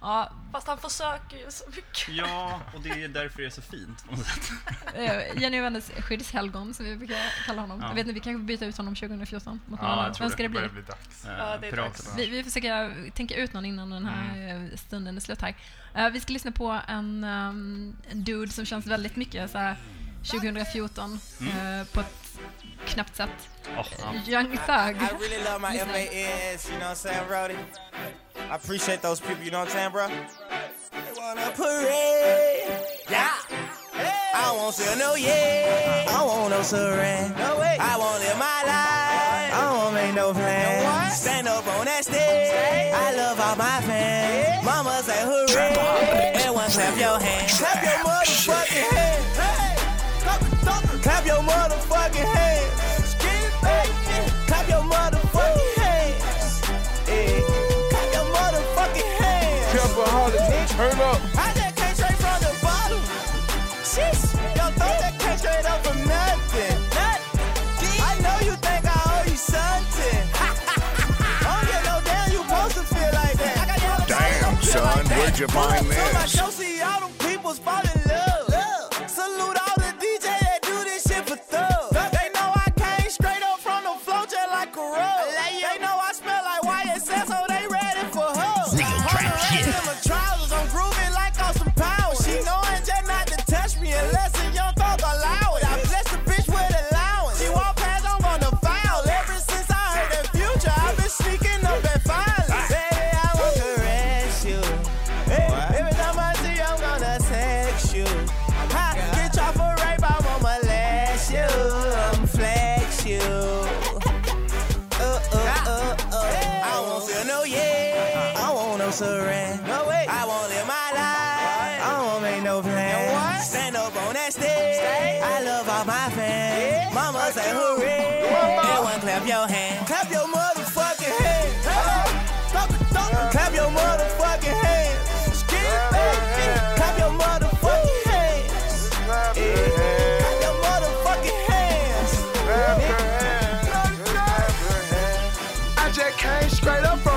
[SPEAKER 1] Ja,
[SPEAKER 3] Fast han försöker ju så mycket.
[SPEAKER 4] Ja, och det är därför det är så fint på något sätt.
[SPEAKER 1] Eh, Jenny Wennes skyddshelgon, som vi brukar kalla honom.
[SPEAKER 4] Ja.
[SPEAKER 1] Jag vet inte, vi kanske byta ut honom 2014 mot någon
[SPEAKER 4] Ja,
[SPEAKER 1] annan. Vem
[SPEAKER 4] det.
[SPEAKER 1] ska det bli?
[SPEAKER 2] börjar bli dags.
[SPEAKER 3] Ja, det är dags.
[SPEAKER 1] Vi, vi försöker tänka ut någon innan den här
[SPEAKER 4] Mm.
[SPEAKER 1] stunden är slut här. Eh, vi ska lyssna på en, um, en dude som känns väldigt mycket så här 2014
[SPEAKER 4] Mm.
[SPEAKER 1] eh, på ett knappt sätt.
[SPEAKER 4] Oh.
[SPEAKER 1] Young Thug.
[SPEAKER 8] I really love my
[SPEAKER 1] Lyssna.
[SPEAKER 8] FANs, you know what I'm saying, Brody? I appreciate those people, you know what I'm saying, bro? They wanna parade. Yeah. I won't sell no yeah. I want no surrender. No way. I won't live my life. I won't make no plans. Stand up on that stage. I love all my fans. Trap on. Everyone clap your hands. Like that. Clap your hands. Clap your motherfucking hands. Clap your motherfucking hands. Clap your motherfucking hands. Clap your motherfucking hands.
[SPEAKER 18] I just came straight up from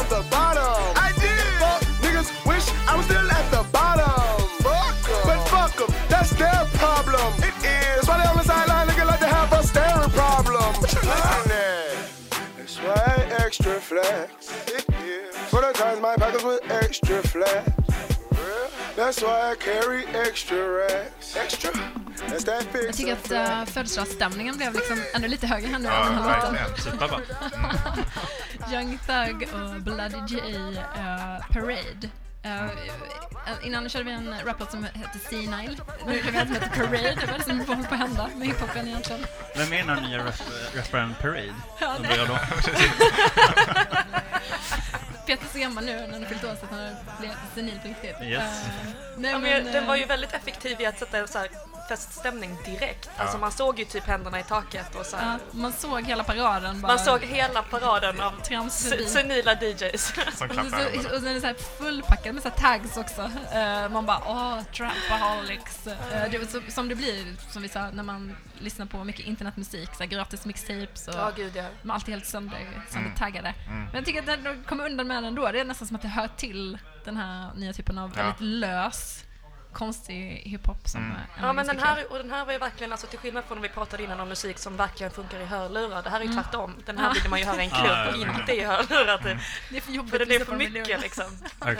[SPEAKER 18] extra flex. It is. For the times my pockets with extra flex. That's why I carry extra racks. Extra?
[SPEAKER 1] Jag tycker att uh, födelsedagsstämningen blev liksom ännu lite högre här nu
[SPEAKER 2] Ja,
[SPEAKER 1] av den här låten.
[SPEAKER 2] verkligen.
[SPEAKER 4] Superbra.
[SPEAKER 1] Young Thug och Bloody J eh, Parade. Eh, innan körde vi en raplåt som hette Senile. Nu kör vi en som heter Parade. Vad är det som håller på att hända med hiphopen egentligen?
[SPEAKER 4] Vem är den här nya rap- rapparen Parade?
[SPEAKER 1] Ja,
[SPEAKER 4] Undrar jag då.
[SPEAKER 1] Peter Seman nu när han fyllt år så att han blev senil på riktigt.
[SPEAKER 4] Yes.
[SPEAKER 1] Eh, nej,
[SPEAKER 3] ja, men,
[SPEAKER 1] men,
[SPEAKER 3] den var ju väldigt effektiv i att sätta så här feststämning direkt.
[SPEAKER 1] Ja.
[SPEAKER 3] Alltså man såg ju typ händerna i taket och så här.
[SPEAKER 1] Ja, man såg hela paraden. Bara,
[SPEAKER 3] Man såg hela paraden av senila DJs.
[SPEAKER 1] Och så, och sen är så här fullpackad med så här tags också. Eh, man bara åh, Trampaholics. Uh, det, så, som det blir, som vi sa, när man lyssnar på mycket internetmusik, så här gratis mixtapes och
[SPEAKER 3] Ja, gud, ja.
[SPEAKER 1] är alltid helt sönder, söndertaggade.
[SPEAKER 3] Mm.
[SPEAKER 1] Men jag tycker att de kommer undan med den ändå. Det är nästan som att det hör till den här nya typen av
[SPEAKER 3] Ja.
[SPEAKER 1] väldigt lös, konstig hiphop som
[SPEAKER 3] Mm.
[SPEAKER 1] är
[SPEAKER 3] Ja men den här, och den här var ju verkligen, alltså till skillnad från när vi pratade innan om musik som verkligen funkar i hörlurar, det här är ju
[SPEAKER 1] Mm.
[SPEAKER 3] tvärtom. Den här vill man ju höra i en klubb och inte i hörlurar.
[SPEAKER 1] Mm. Det är för jobbigt
[SPEAKER 3] För
[SPEAKER 1] att
[SPEAKER 3] det är för mycket liksom. Eh,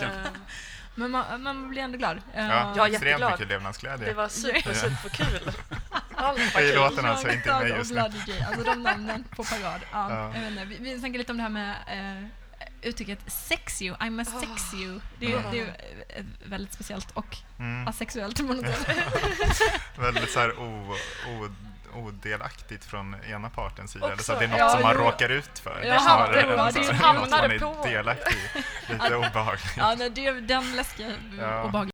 [SPEAKER 1] Men man, man blir ändå glad. Eh,
[SPEAKER 2] Ja,
[SPEAKER 3] Ja,
[SPEAKER 2] extremt
[SPEAKER 3] jätteglad.
[SPEAKER 2] mycket levnadsglädje.
[SPEAKER 3] Det var super, superkul. Allt
[SPEAKER 2] Jag
[SPEAKER 3] var kul.
[SPEAKER 2] alltså
[SPEAKER 1] Jag är
[SPEAKER 2] inte mig just nu.
[SPEAKER 1] Alltså de namnen på parad. Ja,
[SPEAKER 2] Ja.
[SPEAKER 1] Jag vet inte. Vi, vi snackade lite om det här med eh, uttrycket sex you, I must sex you. Det är,
[SPEAKER 2] Mm.
[SPEAKER 1] det är ju eh, väldigt speciellt och
[SPEAKER 2] Mm.
[SPEAKER 1] asexuellt.
[SPEAKER 2] Väldigt så här o, o, odelaktigt från ena partens sida. Eller så det är något
[SPEAKER 1] Ja,
[SPEAKER 2] som man
[SPEAKER 1] jo.
[SPEAKER 2] råkar ut för.
[SPEAKER 1] Ja,
[SPEAKER 2] snarare
[SPEAKER 1] det
[SPEAKER 2] än så
[SPEAKER 1] det
[SPEAKER 2] här, något man är
[SPEAKER 1] på.
[SPEAKER 2] delaktig i. Lite
[SPEAKER 1] Ja.
[SPEAKER 2] obehagligt.
[SPEAKER 1] Ja, nej, det är den läskiga
[SPEAKER 2] Ja.
[SPEAKER 1] obehagliga